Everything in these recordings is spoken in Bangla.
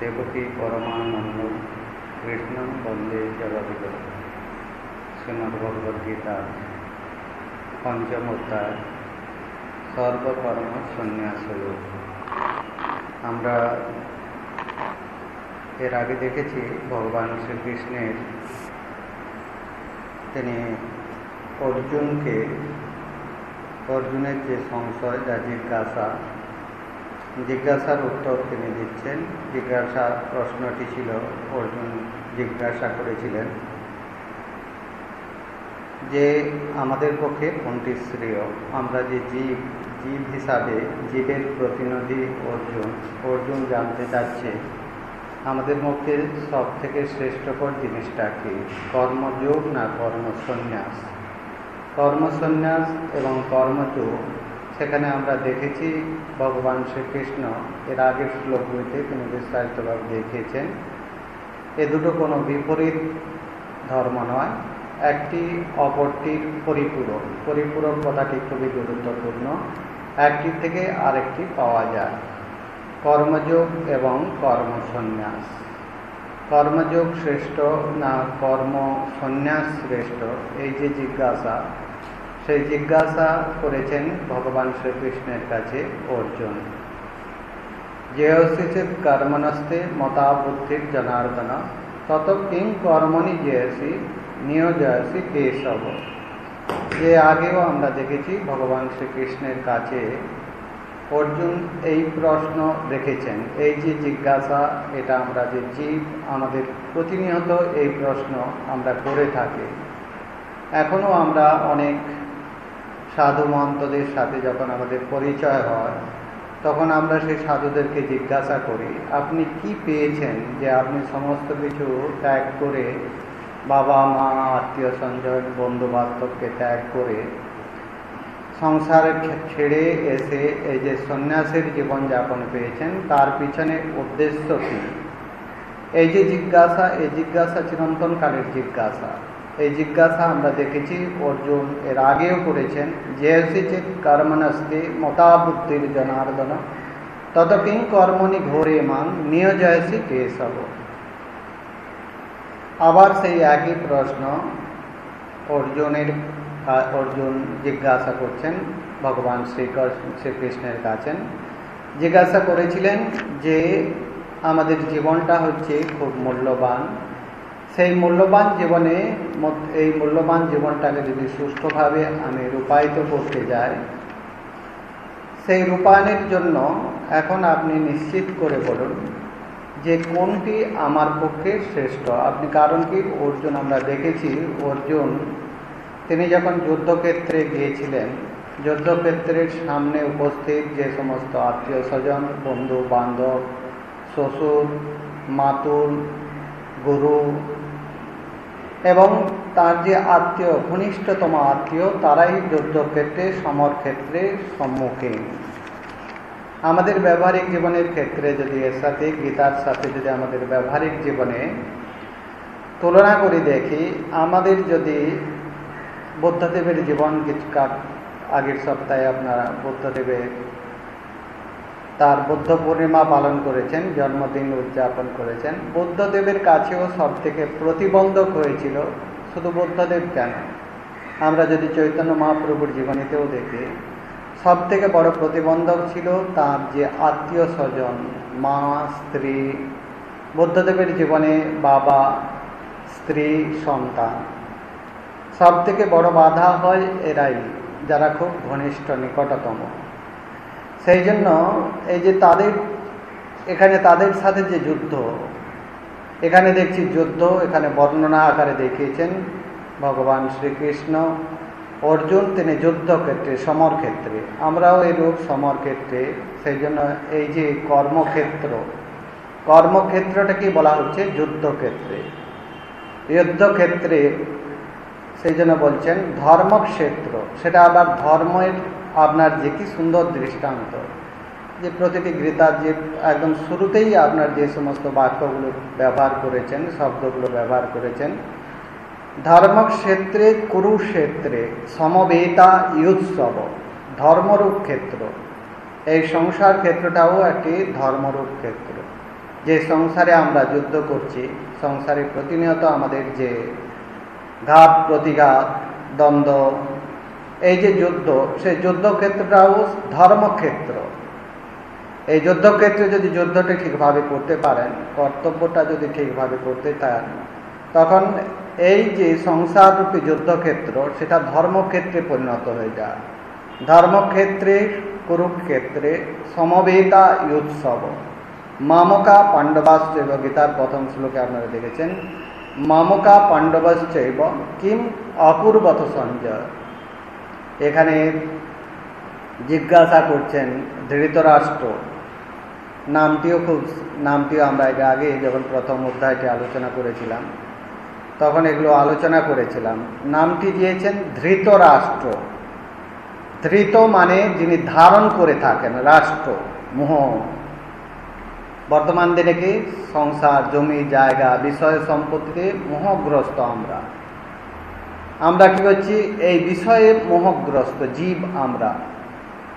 দেবকী পরমানন্দ কৃষ্ণম বন্দে জগদ্গুরু শ্রীমদ্ ভগবদ্গীতা পঞ্চম অধ্যায় সর্বকর্ম সন্ন্যাস আমরা এর আগে দেখেছি ভগবান শ্রীকৃষ্ণের তিনি অর্জুনকে, অর্জুনের যে সংশয় যা জিজ্ঞাসা জিজ্ঞাসার উত্তর তিনি দিচ্ছেন। জিজ্ঞাসা প্রশ্নটি ছিল, অর্জুন জিজ্ঞাসা করেছিলেন যে, আমাদের পক্ষে কোনটি শ্রেয়? আমরা যে জীব জীব হিসাবে জীবের প্রতিনিধি অর্জুন অর্জুন জানতে চাচ্ছে আমাদের মধ্যে সব থেকে শ্রেষ্ঠকর জিনিসটা কি? কর্মযোগ না কর্মসন্ন্যাস? কর্মসন্ন্যাস এবং কর্মযোগ সেখানে আমরা দেখেছি ভগবান শ্রীকৃষ্ণ, এর আগের শ্লোকগুলিতে তিনি বিস্তারিতভাবে দেখিয়েছেন। এ দুটো কোনো বিপরীত ধর্ম নয়, একটি অপরটির পরিপূরক। পরিপূরক কথাটি খুবই গুরুত্বপূর্ণ। একটি থেকে আরেকটি পাওয়া যায়। কর্মযোগ এবং কর্মসন্ন্যাস। কর্মযোগ শ্রেষ্ঠ না কর্ম সন্ন্যাস শ্রেষ্ঠ? এই যে জিজ্ঞাসা সেই জিজ্ঞাসা করেছেন ভগবান শ্রীকৃষ্ণের কাছে অর্জুন। যে অসিচিত কর্মনস্তে মতাবুদ্ধির জনার্দন, তত কিং কর্মণি জয়সি নিয়োজয়সি কেশব। যে আগেও আমরা দেখেছি ভগবান শ্রীকৃষ্ণের কাছে অর্জুন এই প্রশ্ন রেখেছেন। এই যে জিজ্ঞাসা, এটা আমরা যে জীব, আমাদের প্রতিনিয়ত এই প্রশ্ন আমরা করে থাকি। এখনও আমরা অনেক সাধু মহন্তদের সাথে যখন আমাদের পরিচয় হয়, তখন আমরা সেই সাধুদেরকে জিজ্ঞাসা করি, আপনি কি পেয়েছেন যে আপনি সমস্ত কিছু ত্যাগ করে বাবা, মা, আত্মীয় স্বজন বন্ধু বান্ধবকে ত্যাগ করে সংসার ছেড়ে এসে এই যে সন্ন্যাসের জীবনযাপন পেয়েছেন, তার পিছনে উদ্দেশ্য কী? এই যে জিজ্ঞাসা, এই জিজ্ঞাসা চিরন্তনকালের জিজ্ঞাসা। এই জিজ্ঞাসা আমরা দেখেছি, অর্জুন এর আগেও করেছেন যে চিত কর্মনস্তে মতাবুদ্ধির জনার্দন তত কিং কর্মণি ঘোরে মান নিয়োজয়সি কেশব। আবার সেই একই প্রশ্ন অর্জুনের, অর্জুন জিজ্ঞাসা করছেন ভগবান শ্রীকৃষ্ণ শ্রীকৃষ্ণের কাছেন জিজ্ঞাসা করেছিলেন যে, আমাদের জীবনটা হচ্ছে খুব মূল্যবান সেই মূল্যবান জীবনে এই মূল্যবান জীবনটাকে যদি সুষ্ঠুভাবে আমি রূপায়িত করতে যাই, সেই রূপায়ণের জন্য এখন আপনি নিশ্চিত করে বলুন যে কোনটি আমার পক্ষে শ্রেষ্ঠ। আপনি কারণ কি? অর্জুন, আমরা দেখেছি অর্জুন, তিনি যখন যুদ্ধক্ষেত্রে গিয়েছিলেন, যুদ্ধক্ষেত্রের সামনে উপস্থিত যে সমস্ত আত্মীয় স্বজন, বন্ধু, বান্ধব, শ্বশুর, মাতুল, গুরু এবং তার যে আত্মীয়, ঘনিষ্ঠতম আত্মীয়, তারাই যুদ্ধক্ষেত্রে, সমরক্ষেত্রে সম্মুখীন। আমাদের ব্যবহারিক জীবনের ক্ষেত্রে যদি এর সাথে, গীতার সাথে যদি আমাদের ব্যবহারিক জীবনে তুলনা করে দেখি, আমাদের যদি বুদ্ধদেবের জীবন আগের সপ্তাহে আপনারা বুদ্ধদেবের তার বুদ্ধ পূর্ণিমা পালন করেছেন, জন্মদিন উদযাপন করেছেন। বুদ্ধদেবের কাছেও সব থেকে প্রতিবন্ধক হয়েছিল শুধু বুদ্ধদেব কেন? আমরা যদি চৈতন্য মহাপ্রভুর জীবনীতেও দেখি সব থেকে বড় প্রতিবন্ধক ছিল তার যে আত্মীয় স্বজন, মা, স্ত্রী, বুদ্ধদেবের জীবনে বাবা, স্ত্রী, সন্তান। সব থেকে বড় বাধা হয় এরাই, যারা খুব ঘনিষ্ঠ, নিকটতম। সেই জন্য এই যে তাদের, এখানে তাদের সাথে যে যুদ্ধ, এখানে দেখছি যুদ্ধ, এখানে বর্ণনা আকারে দেখিয়েছেন ভগবান শ্রীকৃষ্ণ। অর্জুন তিনি যুদ্ধক্ষেত্রে সমর ক্ষেত্রে আমরাও এরূপ সমর ক্ষেত্রে সেই জন্য এই যে কর্মক্ষেত্র কর্মক্ষেত্রটাকে বলা হচ্ছে? যুদ্ধক্ষেত্রে। যুদ্ধক্ষেত্রে সেই জন্য বলছেন ধর্মক্ষেত্র, সেটা আবার ধর্মের আপনার যে কি সুন্দর দৃষ্টান্ত, যে প্রতিটি গীতার যে একদম শুরুতেই আপনার যে সমস্ত বাক্যগুলো ব্যবহার করেছেন, শব্দগুলো ব্যবহার করেছেন, ধর্মক্ষেত্রে, কুরুক্ষেত্রে, সমবেতা ইউৎসব, ধর্মরূপ ক্ষেত্র। এই সংসার ক্ষেত্রটাও একটি ধর্মরূপ ক্ষেত্র। যে সংসারে আমরা যুদ্ধ করছি, সংসারে প্রতিনিয়ত আমাদের যে ঘাত, প্রতিঘাত, দ্বন্দ্ব এই যে যুদ্ধ, সেই যুদ্ধক্ষেত্রটাও ধর্মক্ষেত্র। এই যুদ্ধক্ষেত্রে যদি যুদ্ধটা ঠিকভাবে করতে পারেন, কর্তব্যটা যদি ঠিকভাবে করতে চান, তখন এই যে সংসাররূপী যুদ্ধক্ষেত্র, সেটা ধর্মক্ষেত্রে পরিণত হয়ে যায়। ধর্মক্ষেত্রে, কুরুক্ষেত্রে সমবেতা উৎসব মামকা পাণ্ডবাশ্চৈব, গীতার প্রথম শ্লোকে আপনারা দেখেছেন, মামকা পাণ্ডবাশ্চৈব কিম অপূর্বত সঞ্জয়। এখানে জিজ্ঞাসা করছেন ধৃতরাষ্ট্র। নামটিও খুব, নামটিও আমরা এর আগে যখন প্রথম অধ্যায়টি আলোচনা করেছিলাম, তখন এগুলো আলোচনা করেছিলাম। নামটি দিয়েছেন ধৃতরাষ্ট্র। ধৃত মানে যিনি ধারণ করে থাকেন, রাষ্ট্র, মোহ। বর্তমান দিনে কি? সংসার, জমি, জায়গা, বিষয় সম্পত্তিতে মোহগ্রস্ত আমরা। আমরা কি করছি? এই বিষয়ে মোহগ্রস্ত, জীব আমরা।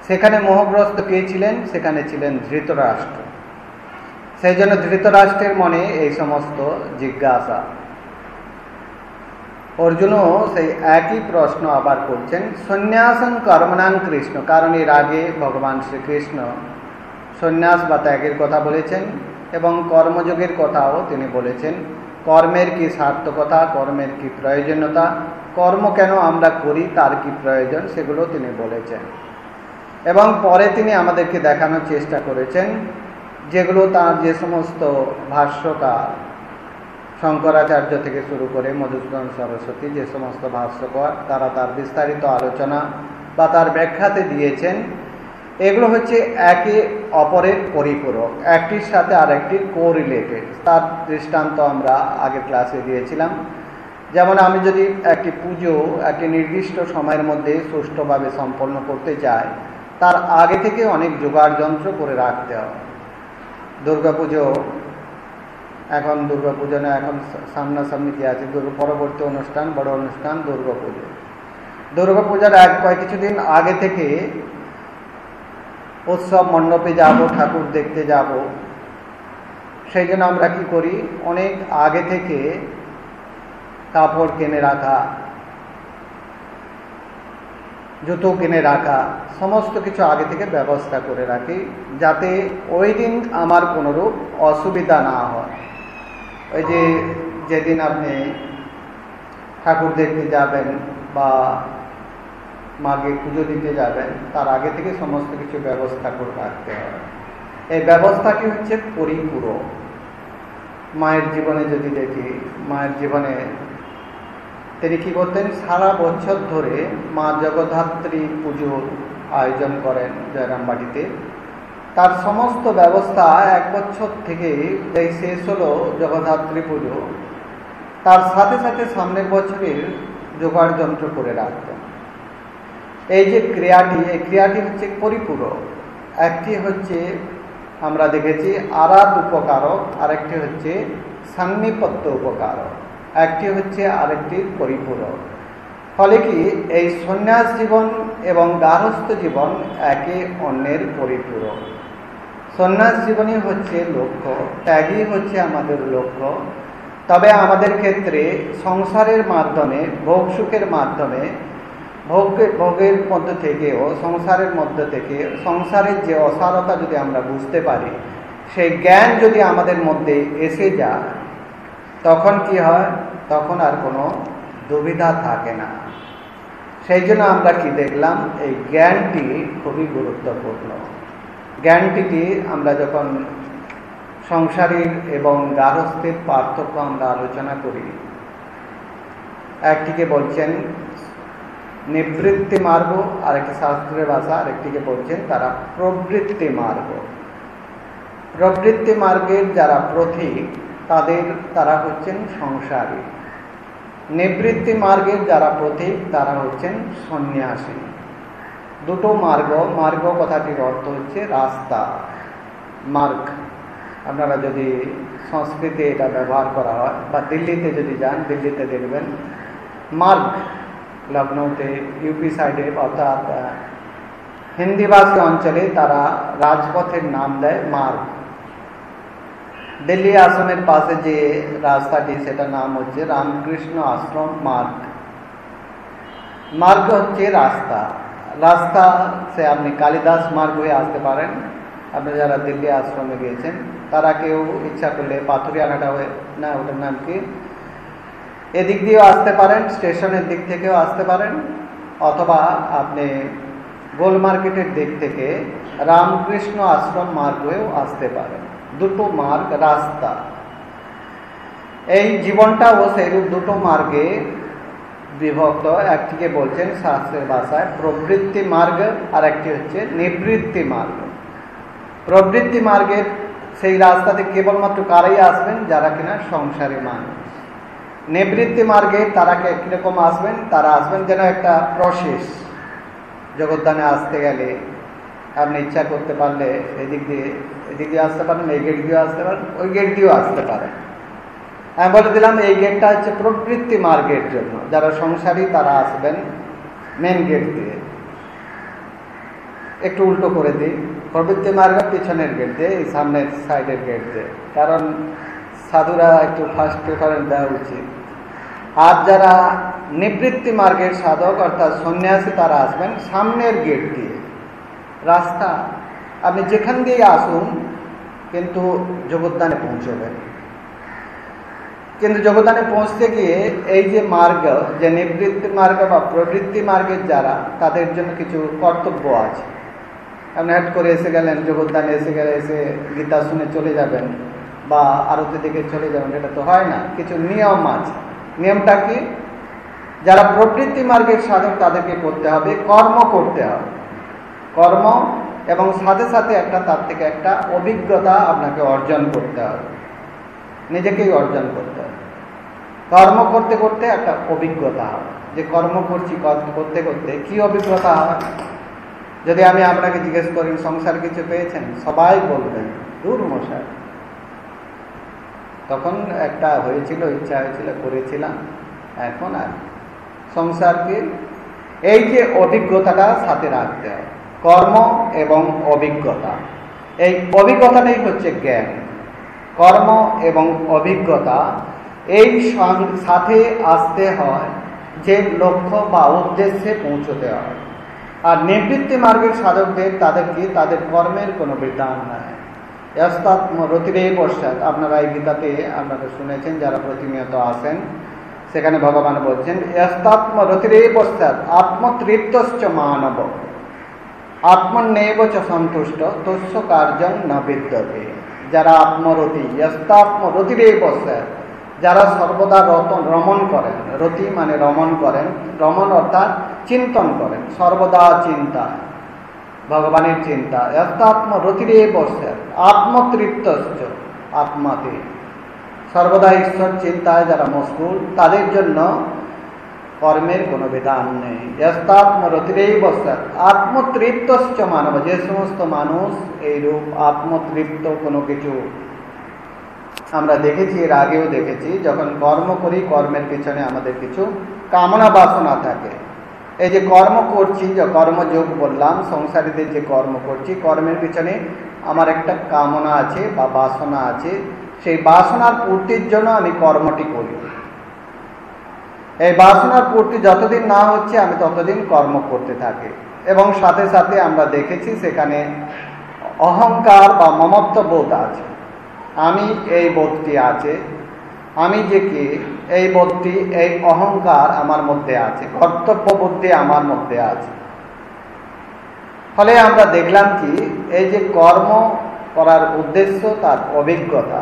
সেখানে মোহগ্রস্ত কে ছিলেন? সেখানে ছিলেন ধৃতরাষ্ট্র। সেই জন্য ধৃতরাষ্ট্রের মনে এই সমস্ত জিজ্ঞাসা। অর্জুনও সেই একই প্রশ্ন আবার করছেন, সন্ন্যাসন কর্মনাং কৃষ্ণ, কারণ এর আগে ভগবান শ্রীকৃষ্ণ সন্ন্যাস বা ত্যাগের কথা বলেছেন এবং কর্মযোগের কথাও তিনি বলেছেন। কর্মের কি সার্থকতা, কর্মের কি প্রয়োজনীয়তা কর্ম কেন আমরা করি, তার কি প্রয়োজন, সেগুলো তিনি বলেছেন। এবং পরে তিনি আমাদেরকে দেখানোর চেষ্টা করেছেন, যেগুলো তার যে সমস্ত ভাষ্যকার শঙ্করাচার্য থেকে শুরু করে মধুসূদন সরস্বতী, যে সমস্ত ভাষ্যকর, তারা তার বিস্তারিত আলোচনা বা তার ব্যাখ্যাতে দিয়েছেন, এগুলো হচ্ছে একে অপরের পরিপূরক, একটির সাথে আরেকটির কো রিলেটেড তার দৃষ্টান্ত আমরা আগের ক্লাসে দিয়েছিলাম। যেমন আমি যদি একটি পুজো, একটি নির্দিষ্ট সময়ের মধ্যে সুষ্ঠুভাবে সম্পন্ন করতে চাই, তার আগে থেকে অনেক জোগাড় যন্ত্র করে রাখতে হবে। দুর্গাপুজো এখন দুর্গাপুজো না, এখন সামনাসামনি কি আছে, দুর্গা পরবর্তী অনুষ্ঠান, বড় অনুষ্ঠান দুর্গাপুজো দুর্গাপূজার এক কয়েক কিছুদিন আগে থেকে উৎসব মণ্ডপে যাব, ঠাকুর দেখতে যাব। সেই জন্য আমরা কি করি, অনেক আগে থেকে কাপড় কিনে রাখা জুতো কিনে রাখা সমস্ত কিছু আগে থেকে ব্যবস্থা করে রাখি যাতে ওই দিন আমার কোনোরূপ অসুবিধা না হয় ওই যে যেদিন আপনি ঠাকুর দেখতে যাবেন বা মাকে পুজো দিতে যাবেন তার আগে থেকে সমস্ত কিছু ব্যবস্থা করে রাখতে হবে এই ব্যবস্থাটি হচ্ছে পরিপূরক মায়ের জীবনে যদি দেখি মায়ের জীবনে তিনি কি করতেন? সারা বছর ধরে মা জগদ্ধাত্রী পুজোর আয়োজন করেন জয়রামবাটিতে। তার সমস্ত ব্যবস্থা এক বছর থেকে এই শেষ হলো জগদ্ধাত্রী পুজো। তার সাথে সাথে সামনের বছরের জোগাড় যন্ত্র করে রাখতেন। এই যে ক্রিয়াটি, এই ক্রিয়াটি হচ্ছে পরিপূরক। একটি হচ্ছে আমরা দেখেছি আরাত উপকারক, আরেকটি হচ্ছে সান্নিপত্য উপকারক। একটি হচ্ছে আরেকটি পরিপূরক। ফলে কি এই সন্ন্যাস জীবন এবং গার্হস্থ জীবন একে অন্যের পরিপূরক। সন্ন্যাস জীবনই হচ্ছে লক্ষ্য, ত্যাগই হচ্ছে আমাদের লক্ষ্য। তবে আমাদের ক্ষেত্রে সংসারের মাধ্যমে, ভোগ সুখের মাধ্যমে ভোগের ভোগের মধ্য থেকেও, সংসারের মধ্য থেকে, সংসারের যে অসারতা যদি আমরা বুঝতে পারি, সেই জ্ঞান যদি আমাদের মধ্যে এসে যায় তখন কি হয়? তখন আর কোনো দুবিধা থাকে না। সেই জন্য আমরা কি দেখলাম? এই জ্ঞানটি খুবই গুরুত্বপূর্ণ। জ্ঞানটিকে আমরা যখন সংসারীর এবং গারস্থের পার্থক্য আমরা আলোচনা করি, একটিকে বলছেন নিবৃত্তি মার্গ, আরেকটি শাস্ত্রের ভাষা, আরেকটিকে বলছেন তারা প্রবৃত্তি মার্গ। প্রবৃত্তি মার্গের যারা প্রথিক তাদের, তারা হচ্ছেন সংসারী। নিবৃত্তি মার্গের যারা প্রতীক, তারা হচ্ছেন সন্ন্যাসী। দুটো মার্গ মার্গ কথাটির অর্থ হচ্ছে রাস্তা, মার্গ। আপনারা যদি সংস্কৃতে এটা ব্যবহার করা হয়, বা দিল্লিতে যদি যান, দিল্লিতে দেখবেন মার্গ, লখনৌতে ইউপি সাইডে অর্থাৎ হিন্দিভাষী অঞ্চলে তারা রাজপথের নাম দেয় মার্গ। দিল্লি আশ্রমের পাশে যে রাস্তাটি সেটার নাম হচ্ছে রামকৃষ্ণ আশ্রম মার্গ। মার্গ হচ্ছে রাস্তা। রাস্তা সে আপনি কালিদাস মার্গ হয়ে আসতে পারেন। আপনি যারা দিল্লি আশ্রমে গিয়েছেন, তারা কেউ ইচ্ছা করলে পাথুরিয়াঘাটা হয়ে না, ওটার নাম কি? এদিক দিয়েও আসতে পারেন, স্টেশনের দিক থেকেও আসতে পারেন, অথবা আপনি গোল মার্কেটের দিক থেকে রামকৃষ্ণ আশ্রম মার্গ হয়েও আসতে পারেন। দুটো মার্গ, রাস্তা। এই জীবনটা জীবনটাও সেইরূপ দুটো মার্গে বিভক্ত। একটিকে বলছেন শাস্ত্রের ভাষায় প্রবৃত্তি মার্গ আর একটি হচ্ছে নিবৃত্তি মার্গ। প্রবৃত্তি মার্গের সেই রাস্তাতে কেবলমাত্র কারাই আসবেন, যারা কিনা সংসারী মানুষ। নিবৃত্তি মার্গে তারা কীরকম আসবেন? তারা আসবেন যেন একটা প্রসেস। জগদ্দানে আসতে গেলে আপনি ইচ্ছা করতে পারলে এদিক দিয়ে এদিক দিয়ে আসতে পারেন, এই গেট দিয়েও আসতে পারেন, ওই গেট দিয়েও আসতে পারেন। আমি বলে দিলাম, এই গেটটা হচ্ছে প্রবৃত্তি মার্গের জন্য। যারা সংসারী, তারা আসবেন মেন গেট দিয়ে। একটু উল্টো করে দিই। প্রবৃত্তি মার্গ পিছনের গেট দিয়ে, এই সামনের সাইডের গেট দিয়ে। কারণ সাধুরা একটু ফার্স্ট প্রেফারেন্স দেওয়া উচিত। আর যারা নিবৃত্তি মার্গের সাধক, অর্থাৎ সন্ন্যাসী, তারা আসবেন সামনের গেট দিয়ে। রাস্তা। আপনি যেখান দিয়ে আসুন, কিন্তু জগদ্দানে পৌঁছবেন। কিন্তু জগদানে পৌঁছতে গিয়ে এই যে মার্গ, যে নিবৃত্তি মার্গ বা প্রবৃত্তি মার্গের যারা, তাদের জন্য কিছু কর্তব্য আছে। আপনি হ্যাট করে এসে গেলেন জগদ্দানে এসে গেলে এসে গীতা শুনে চলে যাবেন বা আরতি দিকে চলে যাবেন এটা তো হয় না। কিছু নিয়ম আছে। নিয়মটা কি? যারা প্রবৃত্তি মার্গের সাধক, তাদেরকে করতে হবে, কর্ম করতে হবে। কর্ম এবং সাথে সাথে একটা তার থেকে একটা অভিজ্ঞতা আপনাকে অর্জন করতে হবে। নিজেকেই অর্জন করতে হবে। কর্ম করতে করতে একটা অভিজ্ঞতা হবে। যে কর্ম করছি করতে করতে কি অভিজ্ঞতা হয় যদি আমি আপনাকে জিজ্ঞেস করি, সংসার কিছু পেয়েছেন? সবাই বলবেন, দূর মশাই। তখন একটা হয়েছিল, ইচ্ছা হয়েছিল, করেছিলাম। এখন আর সংসারকে এই যে অভিজ্ঞতাটা সাথে রাখতে হবে। কর্ম এবং অভিজ্ঞতা। এই অভিজ্ঞতাটাই হচ্ছে জ্ঞান। কর্ম এবং অভিজ্ঞতা, এই সাথে আসতে হয় যে লক্ষ্য বা উদ্দেশ্যে পৌঁছতে হয়। আর নিবৃত্তি মার্গের সাধকদের তাদেরকে তাদের কর্মের কোনো বিধান নাই। এস্তাত্ম রতিরে পশ্চাৎ। আপনারা এই গীতাতে আপনারা শুনেছেন, যারা প্রতিনিয়ত আসেন, সেখানে ভগবান বলছেন এস্তাত্ম রতিরে পশ্চাৎ। আত্মতৃপ্তশ্চ মানব। আত্মন্যেব চ সন্তুষ্ট, তস্য কার্যং ন বিদ্যতে। যারা আত্মরতি রতিরে বসে যারা সর্বদা রতন, রমন করেন, রতি মানে রমন করেন, রমন অর্থাৎ চিন্তন করেন, সর্বদা চিন্তা, ভগবানের চিন্তা এস্তাত্ম রতিরে বসে আত্মতৃপ্ত আত্মাতে। সর্বদা ঈশ্বর চিন্তায় যারা মশগুল, তাদের জন্য কর্মের কোনো বিধান নেই আত্মতৃপ্তশ্চ মানব। যে সমস্ত মানুষ এইরূপ আত্মতৃপ্ত কোনো কিছু আমরা দেখেছি, এর আগেও দেখেছি, যখন কর্ম করি, কর্মের পিছনে আমাদের কিছু কামনা বাসনা থাকে। এই যে কর্ম করছি, যে কর্মযোগ বললাম, সংসারীদের যে কর্ম করছি, কর্মের পিছনে আমার একটা কামনা আছে বা বাসনা আছে। সেই বাসনার পূর্তির জন্য আমি কর্মটি করি। এই বাসনার পূর্তি যতদিন না হচ্ছে, আমি ততদিন কর্ম করতে থাকি। এবং সাথে সাথে আমরা দেখেছি সেখানে অহংকার বা মমত্ব বোধ আছে। আমি এই বোধটি আছে, আমি যে কি, এই বোধটি, এই অহংকার আমার মধ্যে আছে, কর্তব্য বুদ্ধি আমার মধ্যে আছে। ফলে আমরা দেখলাম কি, এই যে কর্ম করার উদ্দেশ্য, তার অভিজ্ঞতা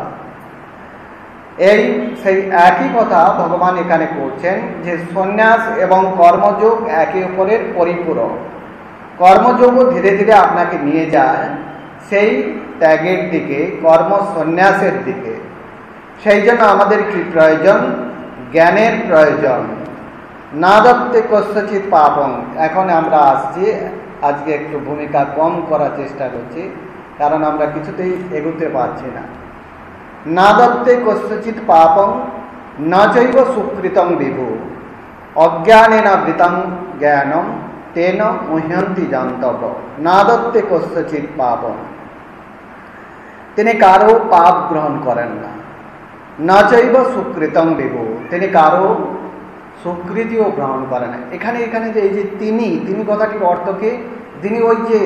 এই সেই একই কথা ভগবান এখানে করছেন যে সন্ন্যাস এবং কর্মযোগ একে অপরের পরিপূরক। কর্মযোগও ধীরে ধীরে আপনাকে নিয়ে যায় সেই ত্যাগের দিকে, কর্ম সন্ন্যাসের দিকে। সেই জন্য আমাদের কি প্রয়োজন? জ্ঞানের প্রয়োজন। না দত্তে কস্যচিত পাপং। এখন আমরা আসছি, আজকে একটু ভূমিকা কম করার চেষ্টা করছি, কারণ আমরা কিছুতেই এগুতে পারছি না। না দত্তে কস্যচিত পাপং, ন চৈব সুকৃতং বিভু। অজ্ঞানেন বৃতং জ্ঞানম তেন মুহ্যন্তি জান্তব। না দত্তে কস্যচিত পাপং। তিনি কারও পাপ গ্রহণ করেন না। না চৈব সুকৃতং বিভু। তিনি কারও সুকৃতিও গ্রহণ করেন এখানে এখানে যে এই যে তিনি তিনি কথাটির অর্থকে তিনি ওই যে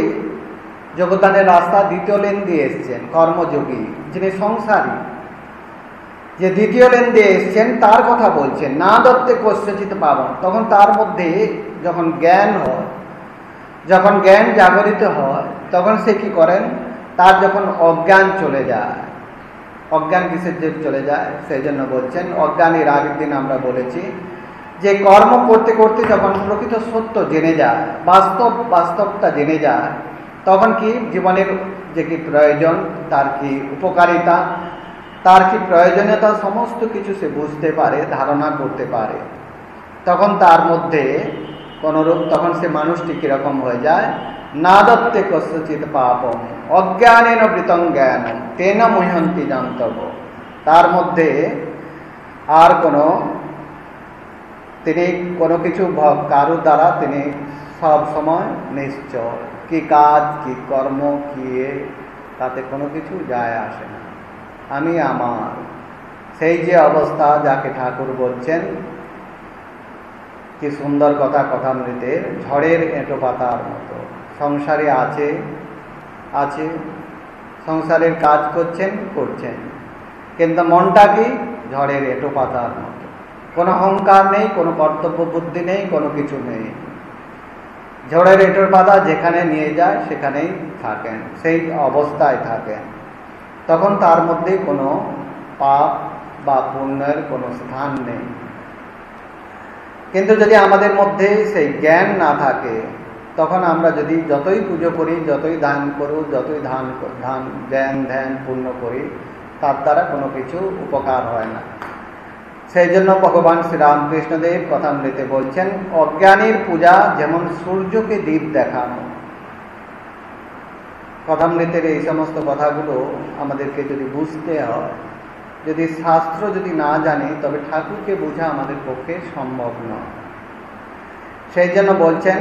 জগদানের রাস্তা দ্বিতীয় লেন দিয়ে এসছেন, কর্মযোগী, যিনি সংসারী। যে দ্বিতীয় লেন দিয়ে এসছেন, তার কথা বলছেন, না দত্তে কস্যচিত পাবন। তখন তার মধ্যে যখন জ্ঞান হয়, যখন জ্ঞান জাগরিত হয়, তখন সে কি করেন? তার যখন অজ্ঞান চলে যায়, অজ্ঞান কিসের যে চলে যায়? সেই জন্য বলছেন, অজ্ঞানের আগের দিন আমরা বলেছি যে কর্ম করতে করতে যখন প্রকৃত সত্য জেনে যায়, বাস্তব বাস্তবটা জেনে যায় তখন কি জীবনের যে কি প্রয়োজন, তার কি উপকারিতা, তার কি প্রয়োজনীয়তা, সমস্ত কিছু সে বুঝতে পারে, ধারণা করতে পারে। তখন তার মধ্যে কোনরূপ তখন সে মানুষটি কীরকম হয়ে যায়? না দত্তে কস্যচিত পাপম, অজ্ঞানেন বৃতং জ্ঞান তেন মহন্তি জান্তব। তার মধ্যে আর কোনো, তিনি কোনো কিছু কারও দ্বারা তিনি সব সময় নিশ্চয়। কি কাজ, কি কর্ম, কি তাতে কোনো কিছু যায় আসে না। আমি আমার। সেই যে অবস্থা যাকে ঠাকুর বলছেন, কি সুন্দর কথা কথামৃতের ঝড়ের এঁটো পাতার মতো। সংসারে আছে আছে, সংসারের কাজ করছেন করছেন। কিন্তু মনটা কি? ঝড়ের এঁটো পাতার মতো। কোনো অহংকার নেই, কোনো কর্তব্য বুদ্ধি নেই, কোনো কিছু নেই। ঝড়ের এঁটোর পাতা যেখানে নিয়ে যায়, সেখানেই থাকেন। সেই অবস্থায় থাকেন। তখন তার মধ্যে কোনো পাপ বা পুণ্যের কোনো স্থান নেই। কিন্তু যদি আমাদের মধ্যে সেই জ্ঞান না থাকে, তখন আমরা যদি যতই পুজো করি, যতই দান করু, যতই ধান ধান, জ্ঞান, ধ্যান পূর্ণ করি, তার দ্বারা কোনো কিছু উপকার হয় না। সেই জন্য ভগবান শ্রীরামকৃষ্ণদেব কথামৃতে বলছেন, অজ্ঞানীর পূজা যেমন সূর্যকে দ্বীপ দেখানো। কথামৃতের এই সমস্ত কথাগুলো আমাদেরকে যদি বুঝতে হয়, যদি শাস্ত্র যদি না জানি, তবে ঠাকুরকে বোঝা আমাদের পক্ষে সম্ভব নয়। সেই জন্য বলছেন,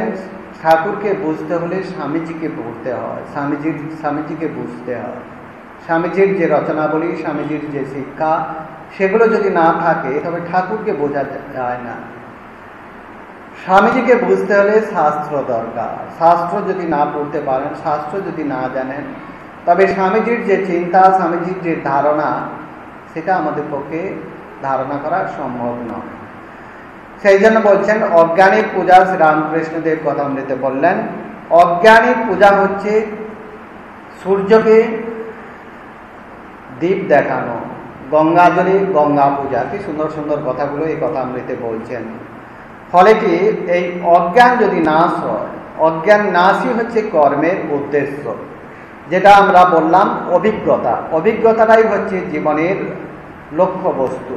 ঠাকুরকে বুঝতে হলে স্বামীজিকে পড়তে হয়, স্বামীজির, স্বামীজিকে বুঝতে হয়। স্বামীজির যে রচনাবলী, স্বামীজির যে শিক্ষা সেগুলো যদি না থাকে, তবে ঠাকুরকে বোঝা যায় না। স্বামীজিকে বুঝতে হলে শাস্ত্র দরকার। শাস্ত্র যদি না পড়তে পারেন, শাস্ত্র যদি না জানেন, তবে স্বামীজির যে চিন্তা, স্বামীজির যে ধারণা, সেটা আমাদের পক্ষে ধারণা করা সম্ভব নয়। সেই জন্য বলছেন অজ্ঞানিক পূজা শ্রীরামকৃষ্ণদেব কথা অমৃতে বললেন অজ্ঞানিক পূজা হচ্ছে সূর্যকে দ্বীপ দেখানো। গঙ্গাজলে গঙ্গা পূজা কি সুন্দর সুন্দর কথাগুলো এই কথা অমৃতে বলছেন। ফলে কি এই অজ্ঞান যদি নাশ হয়, অজ্ঞান নাশই হচ্ছে কর্মের উদ্দেশ্য। যেটা আমরা বললাম অভিজ্ঞতা। অভিজ্ঞতাটাই হচ্ছে জীবনের লক্ষ্য বস্তু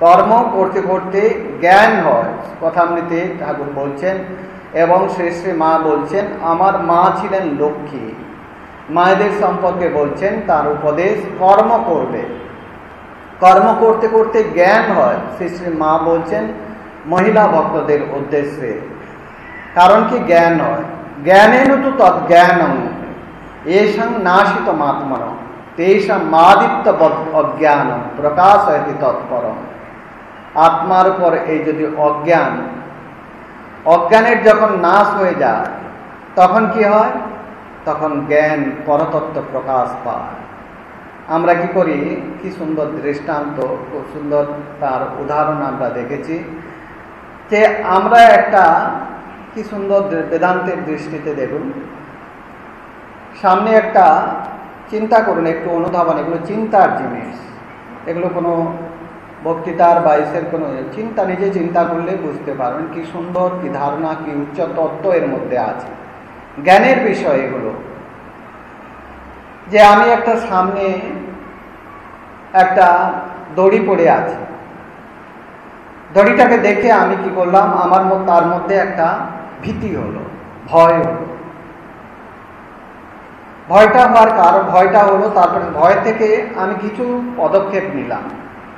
কর্ম করতে করতে জ্ঞান হয় কথা কথামৃতে ঠাকুর বলছেন, এবং শ্রী শ্রী মা বলছেন, আমার মা ছিলেন লক্ষ্মী। মায়েদের সম্পর্কে বলছেন, তার উপদেশ কর্ম করবে। কর্ম করতে করতে জ্ঞান হয়। শ্রী শ্রী মা বলছেন, মহিলা ভক্তদের উদ্দেশ্যে। কারণ কি জ্ঞান হয় জ্ঞানেন তো তজ্ঞানম এসং নাশিত মাত্মন তেষাম মাদিত্য অজ্ঞান। প্রকাশ হয়তি তৎপর আত্মার উপর এই যদি অজ্ঞান, অজ্ঞানের যখন নাশ হয়ে যায়, তখন কি হয়? তখন জ্ঞান পরতত্ত্ব প্রকাশ পায়। আমরা কি করি? কি সুন্দর দৃষ্টান্ত, খুব সুন্দর তার উদাহরণ আমরা দেখেছি যে আমরা একটা কি সুন্দর বেদান্তের দৃষ্টিতে দেখুন। সামনে একটা চিন্তা করুন, একটু অনুধাবন, এগুলো চিন্তার জিনিস। এগুলো কোনো বক্তৃতার বাইসের কোনো চিন্তা, নিজে চিন্তা করলে বুঝতে পারবেন কি সুন্দর, কি ধারণা, কি উচ্চ তত্ত্ব এর মধ্যে আছে। জ্ঞানের বিষয় এগুলো। যে আমি একটা সামনে একটা দড়ি পড়ে আছে। দড়িটাকে দেখে আমি কি করলাম? আমার তার মধ্যে একটা ভীতি হলো, ভয় হলো। ভয়টা হওয়ার কারণ, ভয়টা হলো তারপরে ভয় থেকে আমি কিছু পদক্ষেপ নিলাম।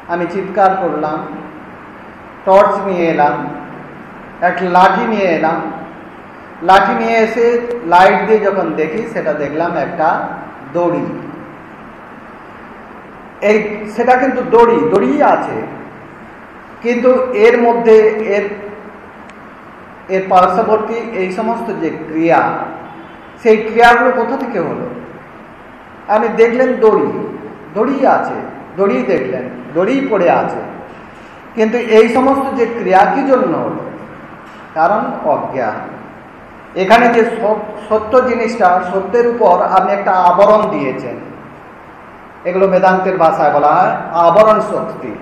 আমি চিৎকার করলাম, টর্চ নিয়ে এলাম একটা লাঠি নিয়ে এলাম। লাঠি নিয়ে এসে লাইট দিয়ে যখন দেখি, সেটা দেখলাম একটা দড়ি। এই, সেটা কিন্তু দড়ি দড়ি আছে। কিন্তু এর মধ্যে এর এর পার্শ্ববর্তী এই সমস্ত যে ক্রিয়া, সেই ক্রিয়াগুলো কোথা থেকে হলো? আপনি দেখলেন দড়ি দড়ি আছে দড়ি দেখলেন দড়ি পড়ে আছে। কিন্তু এই সমস্ত যে ক্রিয়া কি জন্য হলো? কারণ অজ্ঞান। এখানে যে সত্য জিনিসটা, সত্যের উপর আপনি একটা আবরণ দিয়েছেন। এগুলো বেদান্তের ভাষায় বলা হয় আবরণ শক্তি।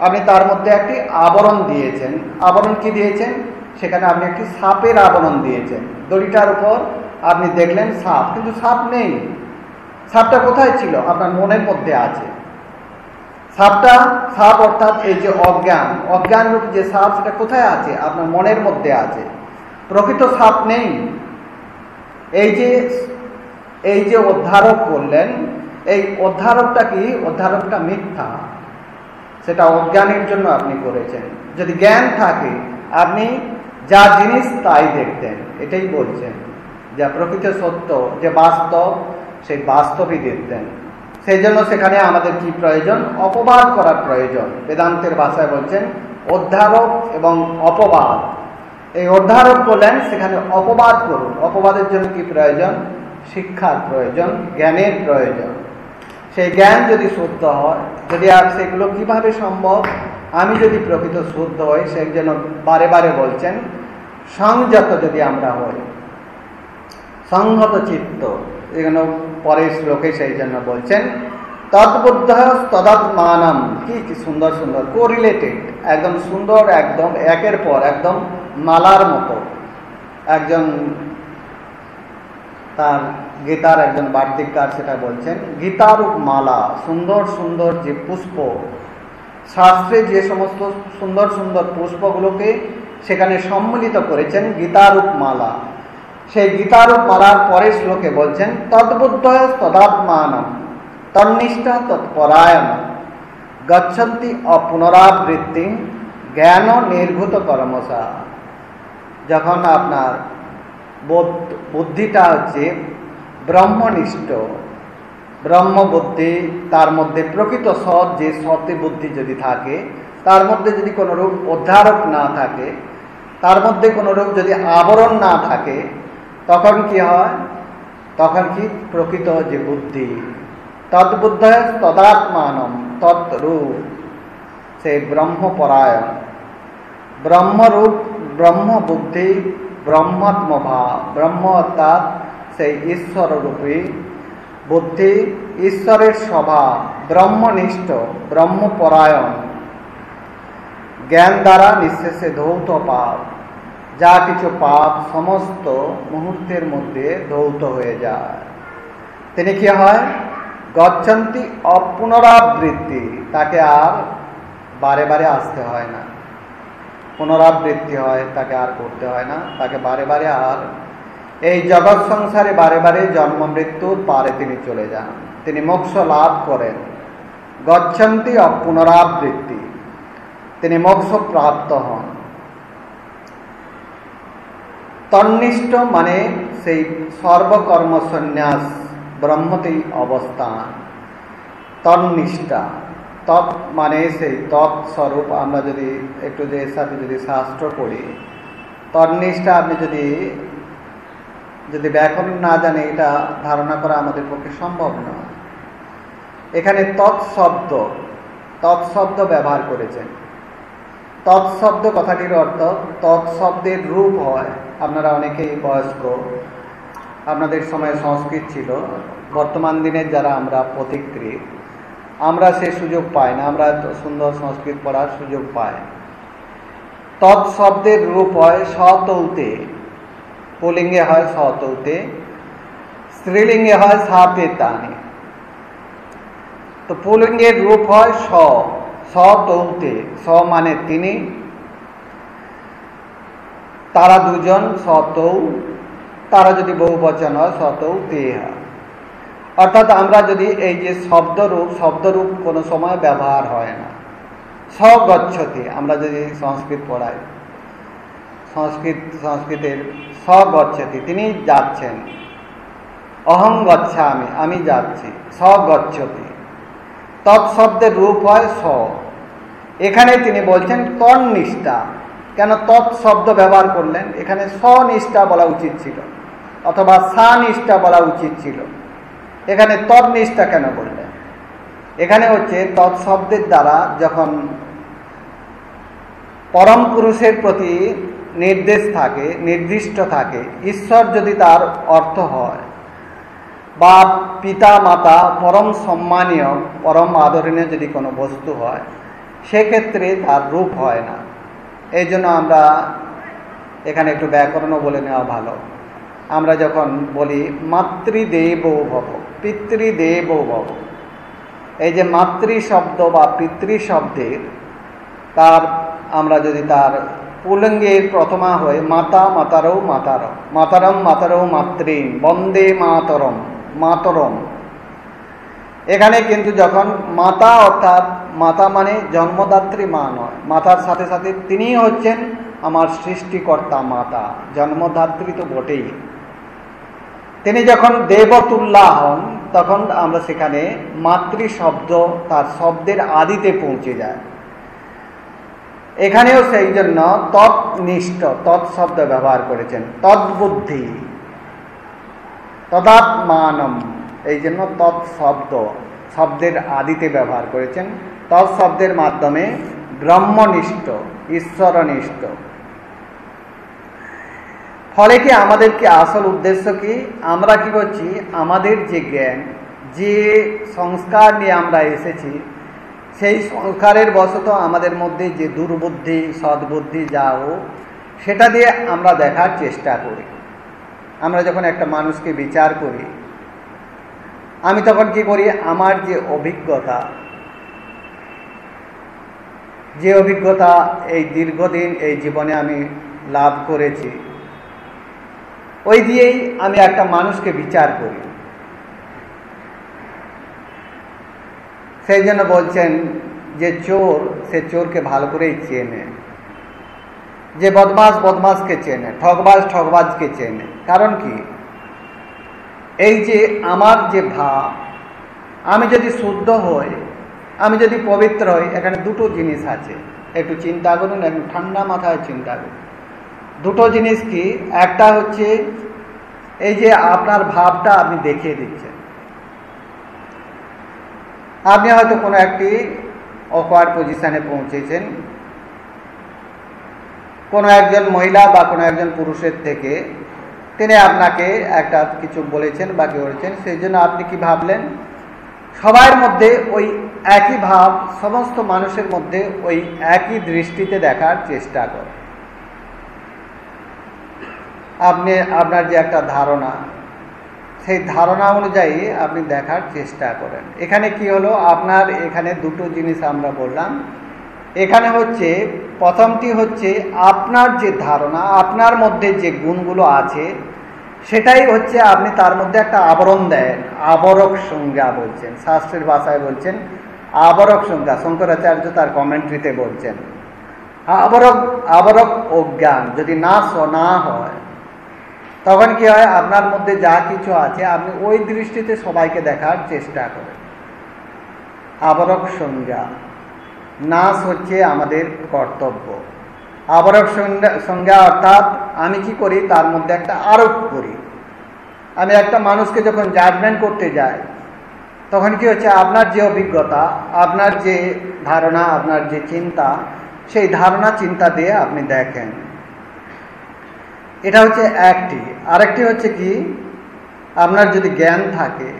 আপনি তার মধ্যে একটি আবরণ দিয়েছেন। আবরণ কি দিয়েছেন? সেখানে আপনি একটি সাপের আবরণ দিয়েছেন। দড়িটার উপর আপনি দেখলেন সাপ, কিন্তু সাপ নেই। সাপটা কোথায় ছিল? আপনার মনের মধ্যে আছে। সাপটা, সাপ অর্থাৎ এই যে অজ্ঞান অজ্ঞান রূপ যে সাপ, সেটা কোথায় আছে? আপনার মনের মধ্যে আছে। প্রকৃত সাপ নেই। এই যে এই যে অধ্যারক করলেন, এই অধ্যারকটা কি? অধ্যারকটা মিথ্যা। সেটা অজ্ঞানের জন্য আপনি করেছেন। যদি জ্ঞান থাকে, আপনি যা জিনিস তাই দেখতেন, এটাই বলছেন। যা প্রকৃত সত্য, যে বাস্তব, সেই বাস্তবই দেখতেন। সেই জন্য সেখানে আমাদের কি প্রয়োজন? অপবাদ করার প্রয়োজন। বেদান্তের ভাষায় বলছেন অধ্যারক এবং অপবাদ। এই অধ্যারক করলেন সেখানে অপবাদ করুন। অপবাদের জন্য কি প্রয়োজন? শিক্ষার প্রয়োজন, জ্ঞানের প্রয়োজন। সেই জ্ঞান যদি শুদ্ধ হয়, যদি আর সেগুলো কীভাবে সম্ভব? আমি যদি প্রকৃত শুদ্ধ হই সেই জন্য বারে বারে বলছেন, সংযত যদি আমরা হই, সংহত চিত্ত এগুলো পরের শ্লোকে সেই জন্য বলছেন তদ্বুদ্ধ তদাত্মানম কি কি সুন্দর সুন্দর কোরিলেটেড একদম সুন্দর, একদম, একের পর একদম মালার মতো। একজন তার গীতার একজন বার্তিককার সেটা বলছেন গীতারূপ মালা, সুন্দর সুন্দর যে পুষ্প, শাস্ত্রে যে সমস্ত সুন্দর সুন্দর পুষ্পগুলোকে সেখানে সম্মিলিত করেছেন গীতারূপ মালা। সেই গীতারূপ মালার পরের শ্লোকে বলছেন তদ্বুদ্ধ তদাত্মান তন্নিষ্ঠা তৎপরায়ণ, গচ্ছন্তি অপুনরাবৃত্তি জ্ঞান নির্ভূত কর্মসা। যখন আপনার বুদ্ধিটা হচ্ছে ব্রহ্মনিষ্ঠ, ব্রহ্মবুদ্ধি তার মধ্যে প্রকৃত সৎ, যে সতে বুদ্ধি যদি থাকে, তার মধ্যে যদি কোনো রূপ অধ্যারক না থাকে, তার মধ্যে কোনো রূপ যদি আবরণ না থাকে, তখন কি হয়? তখন কি? প্রকৃত যে বুদ্ধি। তদ্বুদ্ধ তদাত্মানম, তৎরূপ। সেই ব্রহ্মপরায়ণ। ব্রহ্মরূপ ব্রহ্মবুদ্ধি ব্রহ্মাত্মভাব ব্রহ্ম অর্থাৎ সেই ঈশ্বর ঈশ্বররূপী বুদ্ধি, ঈশ্বরের স্বভাব, ব্রহ্মনিষ্ঠ, ব্রহ্মপরায়ণ। জ্ঞান দ্বারা নিঃশেষে ধৌত পাপ, যা কিছু পাপ সমস্ত মুহূর্তের মধ্যে ধৌত হয়ে যায়। তিনি কি হয়? গচ্ছন্তি অপুনরাবৃত্তি, তাকে আর বারে বারে আসতে হয় না। পুনরাবৃত্তি হয়, তাকে আর করতে হয় না, তাকে বারে বারে আর। এই জগৎ সংসারে বারে বারে জন্ম মৃত্যুর পারে তিনি চলে যান। তিনি মোক্ষ লাভ করেন। গচ্ছন্তি পুনরাবৃত্তি। তিনি মোক্ষ প্রাপ্ত হন। তন্নিষ্ঠ মানে সেই সর্বকর্ম সন্ন্যাস ব্রহ্মতেই অবস্থান। তন্নিষ্ঠা। তৎ মানে সেই তৎস্বরূপ আমরা যদি একটু যে সাথে যদি শাস্ত্র পড়ি তন্নিষ্ঠা আপনি যদি যদি ব্যাকরণ না জানে এটা ধারণা করা আমাদের পক্ষে সম্ভব নয় এখানে তৎশব্দ তৎশব্দ ব্যবহার করেছেন। তৎশব্দ কথাটির অর্থ তৎশব্দের রূপ হয়। আপনারা অনেকেই বয়স্ক, আপনাদের সময় সংস্কৃত ছিল। বর্তমান দিনের যারা আমরা পথিকৃত আমরা সে সুযোগ পাই না, আমরা সুন্দর সংস্কৃত পড়ার সুযোগ পাই তৎশব্দের রূপ হয় সতৌতে পুলিঙ্গে হয় সতৌতে স্ত্রীলিঙ্গে হয় সাতে তানে। তো পুলিঙ্গের রূপ হয় স সতৌতে স মানে তিনি, তারা দুজন সতৌ তারা যদি বহু বচন হয় সতৌ তেহা অর্থাৎ আমরা যদি এই যে শব্দরূপ শব্দরূপ কোনো সময় ব্যবহার হয় না, স্বগচ্ছতি আমরা যদি সংস্কৃত পড়াই, সংস্কৃত, সংস্কৃতের স্বগচ্ছতি তিনি যাচ্ছেন অহং গচ্ছামি আমি যাচ্ছি, স্বগচ্ছতি। তৎশব্দের রূপ হয় স এখানে তিনি বলছেন তন্নিষ্ঠা। কেন তৎশব্দ ব্যবহার করলেন? এখানে স্বনিষ্ঠা বলা উচিত ছিল, অথবা সানিষ্ঠা বলা উচিত ছিল। এখানে তৎনিষ্ঠা কেন বললেন এখানে হচ্ছে তৎশব্দের দ্বারা যখন পরম পুরুষের প্রতি নির্দেশ থাকে, নির্দিষ্ট থাকে, ঈশ্বর যদি তার অর্থ হয়, বা পিতা, মাতা, পরম সম্মানীয়, পরম আদরণীয় যদি কোনো বস্তু হয়, সেক্ষেত্রে তার রূপ হয় না। এই জন্য আমরা এখানে একটু ব্যাকরণও বলে নেওয়া ভালো। আমরা যখন বলি মাতৃদেব ভব, পিতৃদেব ভব, এই যে মাতৃ শব্দ বা পিতৃ শব্দের তার আমরা যদি তার পুলঙ্গের প্রথমা হয়, মাতা মাতারও মাতার, মাতারম মাতারও মাতৃন, বন্দে মাতরম মাতরম। এখানে কিন্তু যখন মাতা অর্থাৎ মাতা মানে জন্মদাত্রী মা নয়, মাতার সাথে সাথে তিনিই হচ্ছেন আমার সৃষ্টিকর্তা মাতা, জন্মদাত্রী তো বটেই। তিনি যখন দেবতুল্লাহ হন, তখন আমরা সেখানে মাতৃ শব্দ তার শব্দের আদিতে পৌঁছে যায়। এখানেও সেই জন্য তৎনিষ্ঠ তৎ শব্দ ব্যবহার করেছেন, তদ্বুদ্ধি, তদাত্মানম, এই জন্য তৎশব্দ, শব্দের আদিতে ব্যবহার করেছেন। তৎশব্দের মাধ্যমে ব্রহ্মনিষ্ঠ, ঈশ্বরনিষ্ঠ ফলে কি আমাদেরকে আসল উদ্দেশ্য কি? আমরা কি করছি? আমাদের যে জ্ঞান, যে সংস্কার নিয়ে আমরা এসেছি, সেই সংস্কারের বশত আমাদের মধ্যে যে দুর্বুদ্ধি, সদ্বুদ্ধি যা হোক সেটা দিয়ে আমরা দেখার চেষ্টা করি। আমরা যখন একটা মানুষকে বিচার করি, আমি তখন কি করি? আমার যে অভিজ্ঞতা যে অভিজ্ঞতা এই দীর্ঘদিন এই জীবনে আমি লাভ করেছি ওই দিয়েই আমি একটা মানুষকে বিচার করি। সেই জন্য বলছেন যে চোর, সে চোরকে ভালো করেই চেনে। যে বদমাস বদমাসকে চেনে ঠকবাজ ঠকবাজকে চেনে। কারণ কি? এই যে আমার যে ভাব, আমি যদি শুদ্ধ হই, আমি যদি পবিত্র হই, এখানে দুটো জিনিস আছে। একটু চিন্তা করুন, একটু ঠান্ডা মাথায় চিন্তা করুন। দুটো জিনিস কি? একটা হচ্ছে এই যে আপনার ভাবটা আপনি দেখিয়ে দিচ্ছেন। আপনি হয়তো কোনো একটি অকওয়ার্ড পজিশানে পৌঁছেছেন। কোনো একজন মহিলা বা কোনো একজন পুরুষের থেকে তিনি আপনাকে একটা কিছু বলেছেন বা কি করেছেন সেই জন্য আপনি কি ভাবলেন? সবার মধ্যে ওই একই ভাব, সমস্ত মানুষের মধ্যে ওই একই দৃষ্টিতে দেখার চেষ্টা করে। আপনি আপনার যে একটা ধারণা, সেই ধারণা অনুযায়ী আপনি দেখার চেষ্টা করেন। এখানে কি হলো? আপনার এখানে দুটো জিনিস আমরা বললাম। এখানে হচ্ছে, প্রথমটি হচ্ছে আপনার যে ধারণা, আপনার মধ্যে যে গুণগুলো আছে, সেটাই হচ্ছে আপনি তার মধ্যে একটা আবরণ দেন। আবরক সংজ্ঞা বলছেন। শাস্ত্রের ভাষায় বলছেন, আবরক সংজ্ঞা। শঙ্করাচার্য তার কমেন্ট্রিতে বলছেন, আবরক আবরক অজ্ঞান যদি না না হয় তখন কি হয়? আপনার মধ্যে যা কিছু আছে, আপনি ওই দৃষ্টিতে সবাইকে দেখার চেষ্টা করেন। আবরক সংজ্ঞা। নাচ হচ্ছে আমাদের কর্তব্য। আবরক সংজ্ঞা অর্থাৎ আমি কি করি? তার মধ্যে একটা আরোপ করি। আমি একটা মানুষকে যখন জাজমেন্ট করতে যাই, তখন কি হচ্ছে? আপনার যে অভিজ্ঞতা, আপনার যে ধারণা, আপনার যে চিন্তা, সেই ধারণা, চিন্তা দিয়ে আপনি দেখেন। এটা হচ্ছে একটি। আরেকটি হচ্ছে কি? আপনার যদি জ্ঞান থাকে,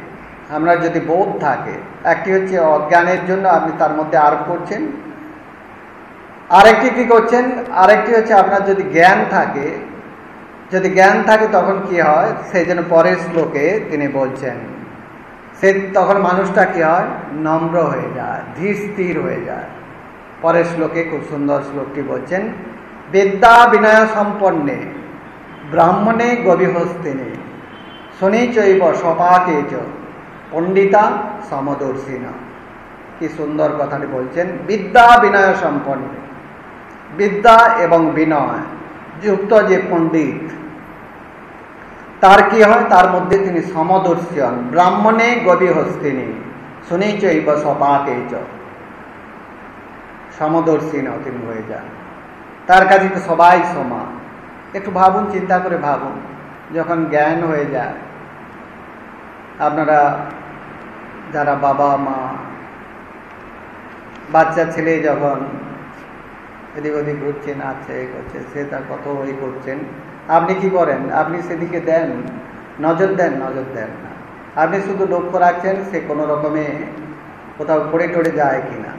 আপনার যদি বোধ থাকে, একটি হচ্ছে অজ্ঞানের জন্য আপনি তার মধ্যে আরোপ করছেন। আরেকটি কি করছেন? আরেকটি হচ্ছে আপনার যদি জ্ঞান থাকে, যদি জ্ঞান থাকে তখন কি হয়? সেই জন্য পরের শ্লোকে তিনি বলছেন, সে তখন মানুষটা কি হয়? নম্র হয়ে যায়, ধীর স্থির হয়ে যায়। পরের শ্লোকে খুব সুন্দর শ্লোকটি বলছেন, বিদ্যা বিনয় সম্পন্নে ব্রাহ্মণে গভীহস্তিনী শনি চৈব সপাকে চ, পণ্ডিতা সমদর্শিনা। কি সুন্দর কথাটি বলছেন, বিদ্যা বিনয় সম্পন্ন। বিদ্যা এবং বিনয় যুক্ত যে পণ্ডিত, তার কি হয়, তার মধ্যে তিনি সমদর্শী হন ব্রাহ্মণে গবি হস্তিনী শুনেই চৈব সপাকে চ। সমদর্শী তিনি হয়ে যান। তার কাছে তো সবাই সমান। একটু ভাবুন, চিন্তা করে ভাবুন। যখন জ্ঞান হয়ে যায়, আপনারা যারা বাবা, মা, বাচ্চা, ছেলে যখন এদিক ওদিক ঘুরছেন আছে এ করছে, সে তার কত ওই করছেন, আপনি কি করেন? আপনি সেদিকে দেন, নজর দেন নজর দেন না। আপনি শুধু লক্ষ্য রাখছেন, সে কোনো রকমে কোথাও পড়ে টড়ে যায় কিনা,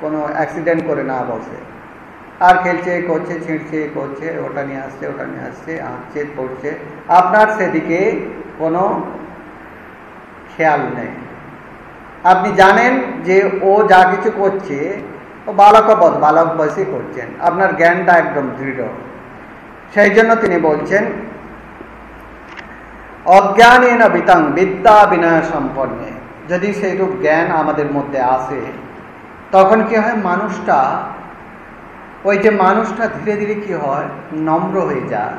কোনো অ্যাক্সিডেন্ট করে না বসে। আর খেলছে, করছে, ছিঁড়ছে, করছে, ওটা নিয়ে আসছে, ওটা নিয়ে আসছে আঁকছে পড়ছে। আপনার সেদিকে কোনো খেয়াল নেই। আপনি জানেন যে ও যা কিছু করছে, ও বালকবধ বালক বয়সে করছেন। আপনার জ্ঞানটা একদম দৃঢ়। সেই জন্য তিনি বলছেন, অজ্ঞানীন বিতাং বিদ্যা বিনয় সম্পন্নে। যদি সেইরূপ জ্ঞান আমাদের মধ্যে আসে, তখন কি হয়? মানুষটা ওই যে মানুষটা ধীরে ধীরে কি হয়, নম্র হয়ে যায়।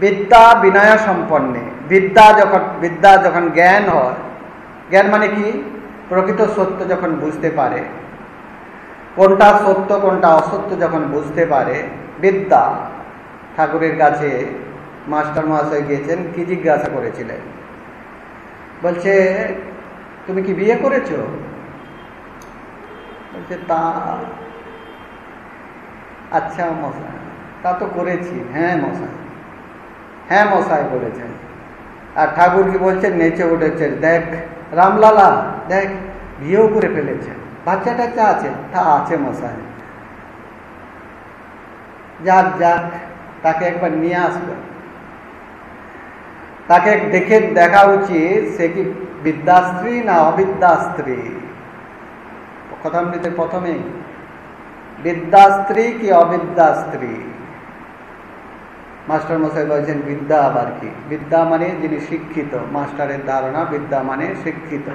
বিদ্যা বিনয় সম্পন্নে। বিদ্যা যখন বিদ্যা যখন জ্ঞান হয়, জ্ঞান মানে কি? প্রকৃত সত্য যখন বুঝতে পারে। কোনটা সত্য, কোনটা অসত্য যখন বুঝতে পারে, বিদ্যা ঠাকুরের কাছে মাস্টার মহাশয় গিয়েছেন, কি জিজ্ঞাসা করেছিলেন? বলছে, তুমি কি বিয়ে করেছ? বলছে, তা আচ্ছা মশাই, তা তো করেছি। হ্যাঁ মশাই হ্যাঁ মশাই বলেছেন আর ঠাকুর কি বলছেন, নেচে উঠেছে দেখ, রামলালা, দেখ, বিয়েও করে ফেলেছে বাচ্চা টাচ্চা আছে, তা আছে মশাই। যাক যাক, তাকে একবার নিয়ে আসবে। তাকে দেখে দেখা উচিত, সে কি বিদ্যাস্ত্রী না অবিদ্যাস্ত্রী? কথামৃতের প্রথমে বিদ্যাস্ত্রী কি অবিদ্যাস্ত্রী? মাস্টার মশাই বলছেন, বিদ্যা আবার কি? বিদ্যা মানে যিনি শিক্ষিত। মাস্টারের ধারণা, বিদ্যা মানে শিক্ষিত।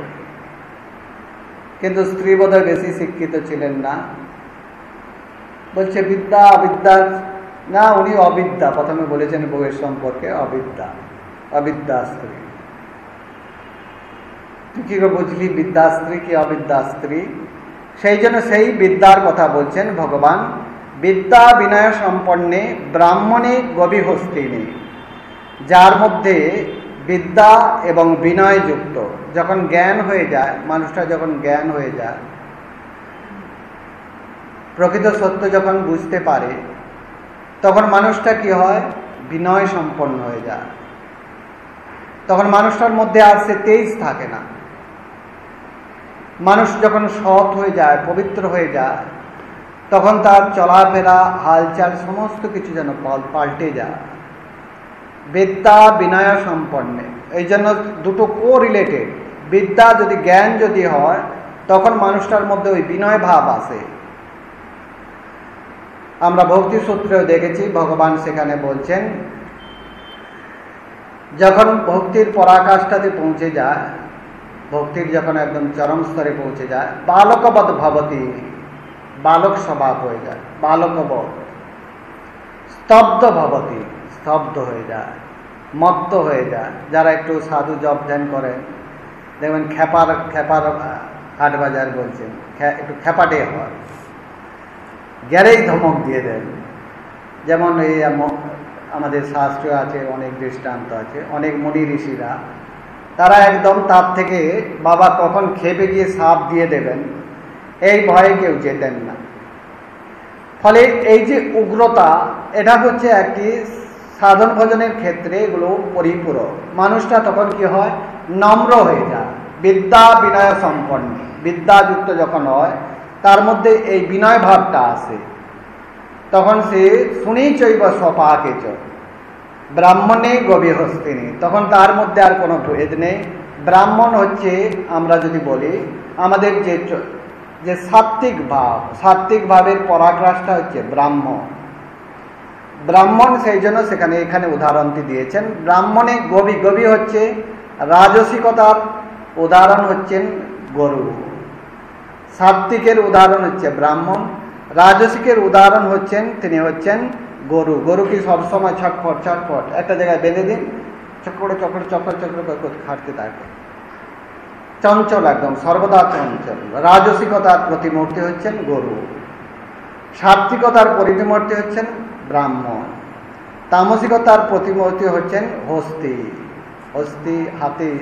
কিন্তু স্ত্রী বোধহয় বেশি শিক্ষিত ছিলেন না। বলছে, বিদ্যা অবিদ্যা? না, উনি অবিদ্যা। প্রথমে বলেছেন বউয়ের সম্পর্কে অবিদ্যা অবিদ্যা স্ত্রী তুই কি বুঝলি, বিদ্যাস্ত্রী কি অবিদ্যাস্ত্রী? সেই জন্য সেই বিদ্যার কথা বলছেন ভগবান। বিদ্যা বিনয় সম্পন্নে ব্রাহ্মণে গভীহস্তিনী যার মধ্যে বিদ্যা এবং বিনয় যুক্ত। যখন জ্ঞান হয়ে যায়, মানুষটা যখন জ্ঞান হয়ে যায়, প্রকৃত সত্য যখন বুঝতে পারে, তখন মানুষটা কি হয়? বিনয় সম্পন্ন হয়ে যায়। তখন মানুষটার মধ্যে আর সে তেজ থাকে না। মানুষ যখন সৎ হয়ে যায়, পবিত্র হয়ে যায়, তখন তার চলাফেরা, হালচাল, সমস্ত কিছু যেন পাল্টে যায়। বিদ্যা বিনয় সম্পন্নে। এই জন্য দুটো কো রিলেটেড বিদ্যা যদি জ্ঞান যদি হয়, তখন মানুষটার মধ্যে ওই বিনয় ভাব আসে। আমরা ভক্তি সূত্রেও দেখেছি, ভগবান সেখানে বলছেন, যখন ভক্তির পরাকাষ্ঠাতে পৌঁছে যায় ভক্তির যখন একদম চরম স্তরে পৌঁছে যায়, বালকবধ ভবতী, বালক স্বভাব হয়ে যায়, বালকবধ। স্তব্ধ ভবতী, স্তব্ধ হয়ে যায়, মত্ত হয়ে যায়। যারা একটু সাধু জব ধ্যান করে, দেখবেন খেপার খেপার হাট বাজার বলছেন একটু খেপাটে হয়। গ্যারেই ধমক দিয়ে দেন। যেমন এই আমাদের শাস্ত্র আছে, অনেক দৃষ্টান্ত আছে, অনেক মনি ঋষিরা তারা একদম তার থেকে, বাবা, কখন খেপে গিয়ে সাপ দিয়ে দেবেন? এই ভয়ে কেউ যেতেন না। ফলে এই যে উগ্রতা, এটা হচ্ছে একটি সাধন ভজনের ক্ষেত্রে এগুলো পরিপূরক। মানুষটা তখন কি হয়? নম্র হয়ে যায়। বিদ্যা বিনয় সম্পন্ন। বিদ্যাযুক্ত যখন হয়, তার মধ্যে এই বিনয় ভাবটা আসে। তখন সে শুনেই চৈব সপাকে চ ব্রাহ্মণে গভীর হস্তিনী তখন তার মধ্যে আর কোনো ভেদ নেই। ব্রাহ্মণ হচ্ছে, আমরা যদি বলি, আমাদের যে যে সাত্ত্বিক ভাব। সাত্ত্বিক ভাবের পরাক্রাসটা হচ্ছে ব্রাহ্মণ। ব্রাহ্মণ সেই জন্য সেখানে এখানে উদাহরণটি দিয়েছেন। ব্রাহ্মণে গবি গবি হচ্ছে রাজসিকতার উদাহরণ হচ্ছেন গরু। সাত্ত্বিকের উদাহরণ হচ্ছে ব্রাহ্মণ। রাজসিকের উদাহরণ হচ্ছেন, তিনি হচ্ছেন গরু গরু কি সবসময় ছটফট ছটফট? একটা জায়গায় বেঁধে দিন চক্করে চক্করে চক্কর চক্কর করে খাটতে থাকে চঞ্চল একদম, সর্বদা চঞ্চল। রাজসিকতার প্রতিমূর্তি হচ্ছেন গরু। সাত্বিকতার প্রতিমূর্তি হচ্ছেন ব্রাহ্মণ। তামসিকতার প্রতিমূর্তি হচ্ছেন হস্তি। হস্তি হাতি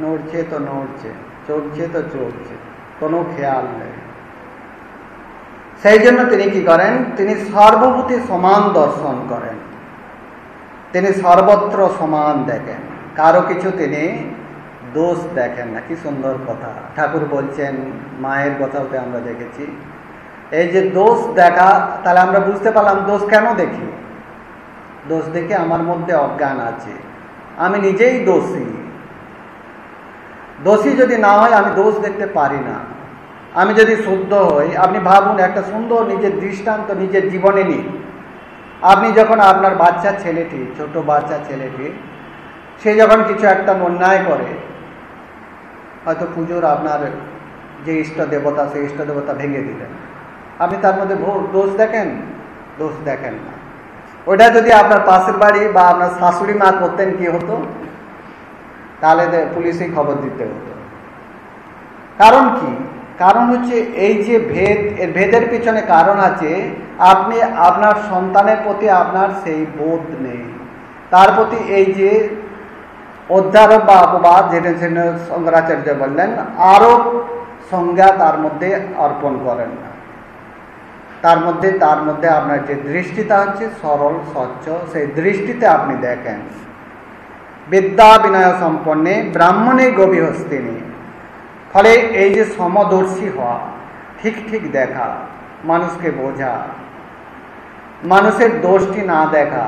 নড়ছে তো নড়ছে চলছে তো চলছে কোনো খেয়াল নেই। সেই জন্য তিনি কি করেন? তিনি সর্বভূতি সমান দর্শন করেন। তিনি সর্বত্র সমান দেখেন। কারও কিছু তিনি দোষ দেখেন না। কি সুন্দর কথা। ঠাকুর বলছেন, মায়ের কথাতে আমরা দেখেছি। এই যে দোষ দেখা, তাহলে আমরা বুঝতে পারলাম দোষ কেন দেখি? দোষ দেখে আমার মধ্যে অজ্ঞান আছে। আমি নিজেই দোষী। দোষী যদি না হয়, আমি দোষ দেখতে পারি না। আমি যদি শুদ্ধ হই, আপনি ভাবুন একটা সুন্দর নিজের দৃষ্টান্ত নিজের জীবনে নিই আপনি যখন আপনার বাচ্চা ছেলেটি, ছোট বাচ্চা ছেলেটি, সে যখন কিছু একটা অন্যায় করে, হয়তো পুজোর আপনার যে ইষ্ট দেবতা, সেই ইষ্ট দেবতা ভেঙে দিলেন। আপনি তার মধ্যে দোষ দেখেন? দোষ দেখেন না। ওটা যদি আপনার পাশের বাড়ি বা আপনার শাশুড়ি মা করতেন কি হতো? তাহলে পুলিশে খবর দিতে হতো। কারণ কি? কারণ হচ্ছে এই যে ভেদ, এর ভেদের পিছনে কারণ আছে, আপনি আপনার সন্তানের প্রতি আপনার সেই বোধ নেই। তার প্রতি এই যে অধ্যারোপ বা অপবাদ, যেটা শঙ্করাচার্য বললেন আরোপ সংজ্ঞা তার মধ্যে অর্পণ করেন না। তার মধ্যে তার মধ্যে আপনার যে দৃষ্টিটা হচ্ছে সরল, স্বচ্ছ, সেই দৃষ্টিতে আপনি দেখেন। বিদ্যা বিনয় সম্পন্নে ব্রাহ্মণে গভী হস্তিনী ফলে এই যে সমদর্শী হওয়া, ঠিক ঠিক দেখা, মানুষকে বোঝা, মানুষের দোষটি না দেখা,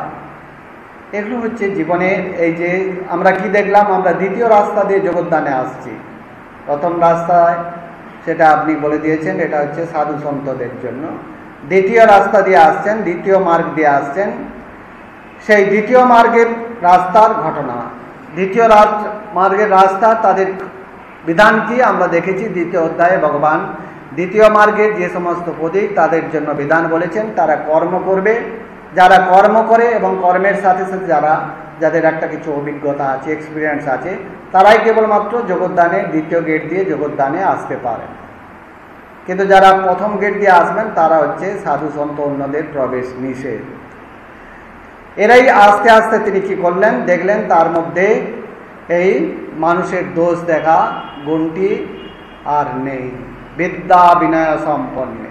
এগুলো হচ্ছে জীবনের এই যে আমরা কি দেখলাম? আমরা দ্বিতীয় রাস্তা দিয়ে জগৎদানে আসছি। প্রথম রাস্তায় সেটা আপনি বলে দিয়েছেন, এটা হচ্ছে সাধু সন্তদের জন্য। দ্বিতীয় রাস্তা দিয়ে আসছেন, দ্বিতীয় মার্গ দিয়ে আসছেন। সেই দ্বিতীয় মার্গের রাস্তার ঘটনা, দ্বিতীয় মার্গের রাস্তা তাদের বিধান কি? আমরা দেখেছি দ্বিতীয় অধ্যায়ে ভগবান দ্বিতীয় মার্গের যে সমস্ত প্রতীক তাদের জন্য বিধান বলেছেন, তারা কর্ম করবে। যারা কর্ম করে এবং কর্মের সাথে সাথে যারা, যাদের একটা কিছু অভিজ্ঞতা আছে এক্সপিরিয়েন্স আছে, তারাই কেবলমাত্র জগৎদানের দ্বিতীয় গেট দিয়ে জগৎদানে আসতে পারে। কিন্তু যারা প্রথম গেট দিয়ে আসবেন, তারা হচ্ছে সাধু সন্ত অন্যদের প্রবেশ নিষেধ। এরাই আস্তে আস্তে তিনি কি করলেন? দেখলেন তার মধ্যে এই মানুষের দোষ দেখা, গুণটি আর নেই। বিদ্যা বিনয় সম্পন্নে।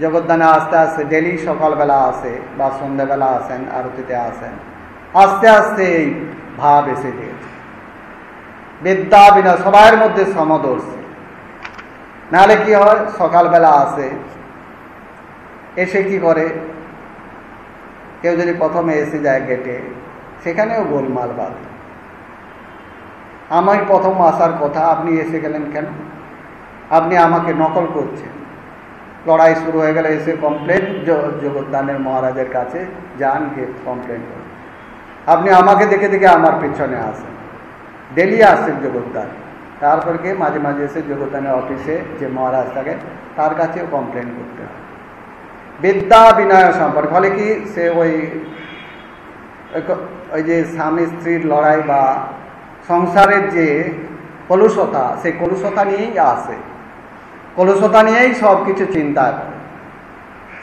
জগদ্দানে আস্তে আস্তে, ডেলি সকালবেলা আসে বা সন্ধ্যাবেলা আসেন, আরতিতে আসেন। আস্তে আস্তে এই ভাব এসে গিয়েছে। বিদ্যা বিনয় সবার মধ্যে সমদর্শী। নাহলে কি হয়? সকালবেলা আসে, এসে কি করে? কেউ যদি প্রথমে এসে যায় গেটে, সেখানেও গোলমাল বাঁধে। আমার প্রথম আসার কথা, আপনি এসে গেলেন কেন? আপনি আমাকে নকল করছেন। লড়াই শুরু হয়ে গেলে এসে কমপ্লেন জগদ্দানের মহারাজের কাছে যান, গিয়ে কমপ্লেন করুন। আপনি আমাকে দেখে দেখে আমার পেছনে আসেন। ডেলি আসছেন জগদ্দান। তারপর গিয়ে মাঝে মাঝে এসে জগদ্দানের অফিসে যে মহারাজ থাকে তার কাছেও কমপ্লেন করতে হয়। বিদ্যা বিনয় সম্পর্ক, ফলে কি সে ওই ওই যে স্বামী স্ত্রীর লড়াই বা সংসারের যে কলুষতা, সেই কলুষতা নিয়েই আসে কলুষতা নিয়েই সব কিছু চিন্তা।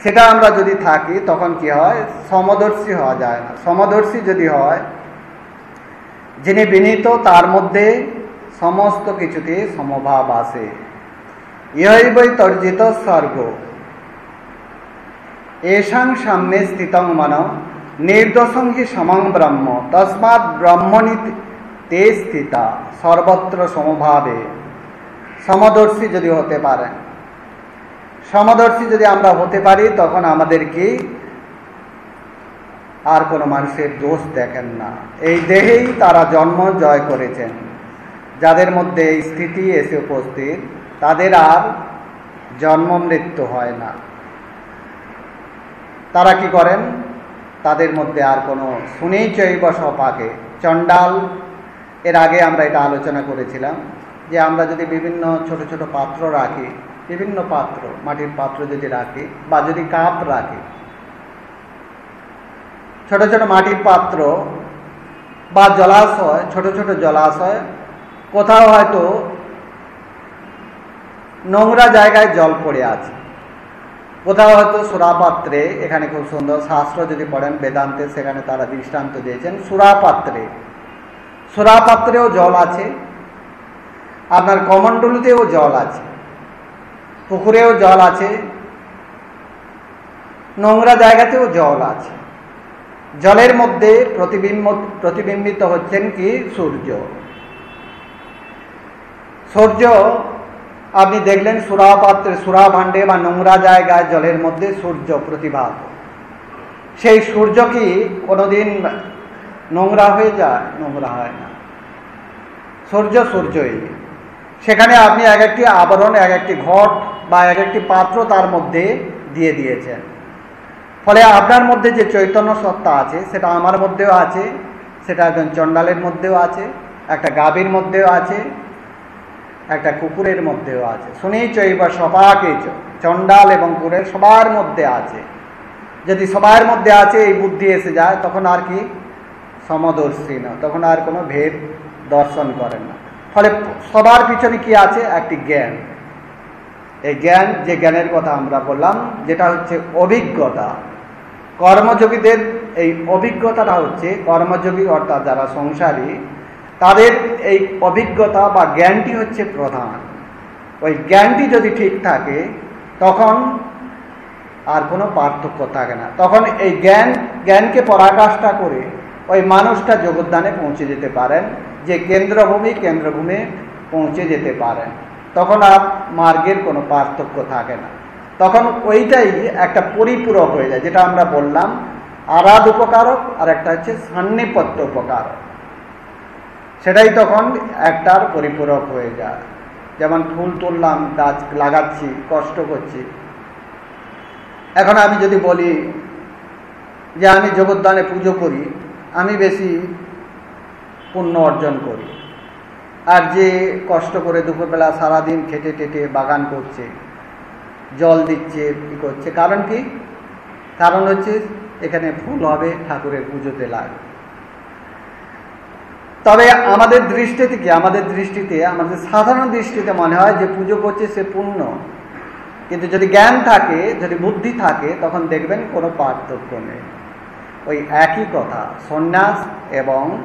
সেটা আমরা যদি থাকি, তখন কি হয়? সমদর্শী হওয়া যায় না। সমদর্শী যদি হয়, যিনি বিনীত, তার মধ্যে সমস্ত কিছুতে সমভাব আসে ইহই বই তর্জিত স্বর্গ। এষাং সামনে স্থিতং মানব নির্দোষং হি সমং ব্রহ্ম। তসমাৎ ব্রহ্মণী তে স্থিতা, সর্বত্র সমভাবে। সমদর্শী যদি হতে পারেন সমদর্শী যদি আমরা হতে পারি, তখন আমাদেরকে আর কোনো মানুষের দোষ দেখেন না। এই দেহেই তারা জন্ম, জয় করেছেন। যাদের মধ্যে এই স্থিতি এসে উপস্থিত, তাদের আর জন্ম মৃত্যু হয় না। তারা কি করেন? তাদের মধ্যে আর কোনো শুনেই চৈব সপাকে, চণ্ডাল এর আগে আমরা এটা আলোচনা করেছিলাম যে আমরা যদি বিভিন্ন ছোট ছোট পাত্র রাখি, বিভিন্ন পাত্র, মাটির পাত্র যদি রাখি বা যদি কাপ রাখি, ছোট ছোট মাটির পাত্র বা জলাশয়, ছোট ছোট জলাশয়, কোথাও হয়তো নোংরা জায়গায় জল পড়ে আছে। কোথাও হয়তো সুরাপাত্রে, এখানে খুব সুন্দর শাস্ত্র যদি পড়েন, বেদান্তে সেখানে তারা দৃষ্টান্ত দিয়েছেন, সুরাপাত্রে। সুরাপাত্রেও জল আছে, আপনার কমণ্ডলুতেও জল আছে, পুকুরেও জল আছে, নোংরা জায়গাতেও জল আছে। জলের মধ্যে প্রতিবিম্ব, প্রতিবিম্বিত হচ্ছেন কি? সূর্য। সূর্য, আপনি দেখলেন সুরা পাত্রে সুরা ভাণ্ডে বা নোংরা জায়গায় জলের মধ্যে সূর্য প্রতিভাত। সেই সূর্য কি কোনোদিন নোংরা হয়ে যায়, নোংরা হয় না। সূর্য সূর্যই সেখানে আপনি এক একটি আবরণ, এক একটি ঘট বা এক একটি পাত্র তার মধ্যে দিয়ে দিয়েছেন। ফলে আপনার মধ্যে যে চৈতন্য সত্তা আছে, সেটা আমার মধ্যেও আছে, সেটা একজন চণ্ডালের মধ্যেও আছে, একটা গাভীর মধ্যেও আছে, একটা কুকুরের মধ্যেও আছে। শুনেই চৈব সবাকে চণ্ডাল এবং কুকুরের সবার মধ্যে আছে। যদি সবার মধ্যে আছে, এই বুদ্ধি এসে যায়, তখন আর কি সমদর্শী না, তখন আর কোনো ভেদ দর্শন করেন না। ফলে সবার পিছনে কি আছে? একটি জ্ঞান। এই জ্ঞান, যে জ্ঞানের কথা আমরা বললাম, যেটা হচ্ছে অভিজ্ঞতা। কর্মযোগীদের এই অভিজ্ঞতাটা হচ্ছে, কর্মযোগী অর্থাৎ যারা সংসারী, তাদের এই অভিজ্ঞতা বা জ্ঞানটি হচ্ছে প্রধান। ওই জ্ঞানটি যদি ঠিক থাকে, তখন আর কোনো পার্থক্য থাকে না। তখন এই জ্ঞান, জ্ঞানকে পরাকাষ্ঠা করে ওই মানুষটা জগদ্দানে পৌঁছে যেতে পারেন, যে কেন্দ্রভূমি কেন্দ্রভূমি পৌঁছে যেতে পারেন। তখন আর মার্গের কোনো পার্থক্য থাকে না। তখন ওইটাই একটা পরিপূরক হয়ে যায়, যেটা আমরা বললাম, আরাধ উপকারক, আর একটা হচ্ছে সান্নিপত্য উপকারক। সেটাই তখন একটার পরিপূরক হয়ে যায়। যেমন ফুল তুললাম, গাছ লাগাচ্ছি, কষ্ট করছি। এখন আমি যদি বলি যে আমি জগদ্দানে পুজো করি আমি বেশি পুণ্য অর্জন করি। আর যে কষ্ট করে দুপুরবেলা সারাদিন খেটে টেটে বাগান করছে, জল দিচ্ছে কী করছে, কারণ কি? কারণ হচ্ছে এখানে ফুল হবে, ঠাকুরের পুজোতে লাগবে। তবে আমাদের দৃষ্টিতে কি? আমাদের দৃষ্টিতে, আমাদের সাধারণ দৃষ্টিতে মনে হয় যে পুজো করছে সে পুণ্য। কিন্তু যদি জ্ঞান থাকে, যদি বুদ্ধি থাকে, তখন দেখবেন কোনো পার্থক্য নেই। ওই একই কথা, সন্ন্যাস এবং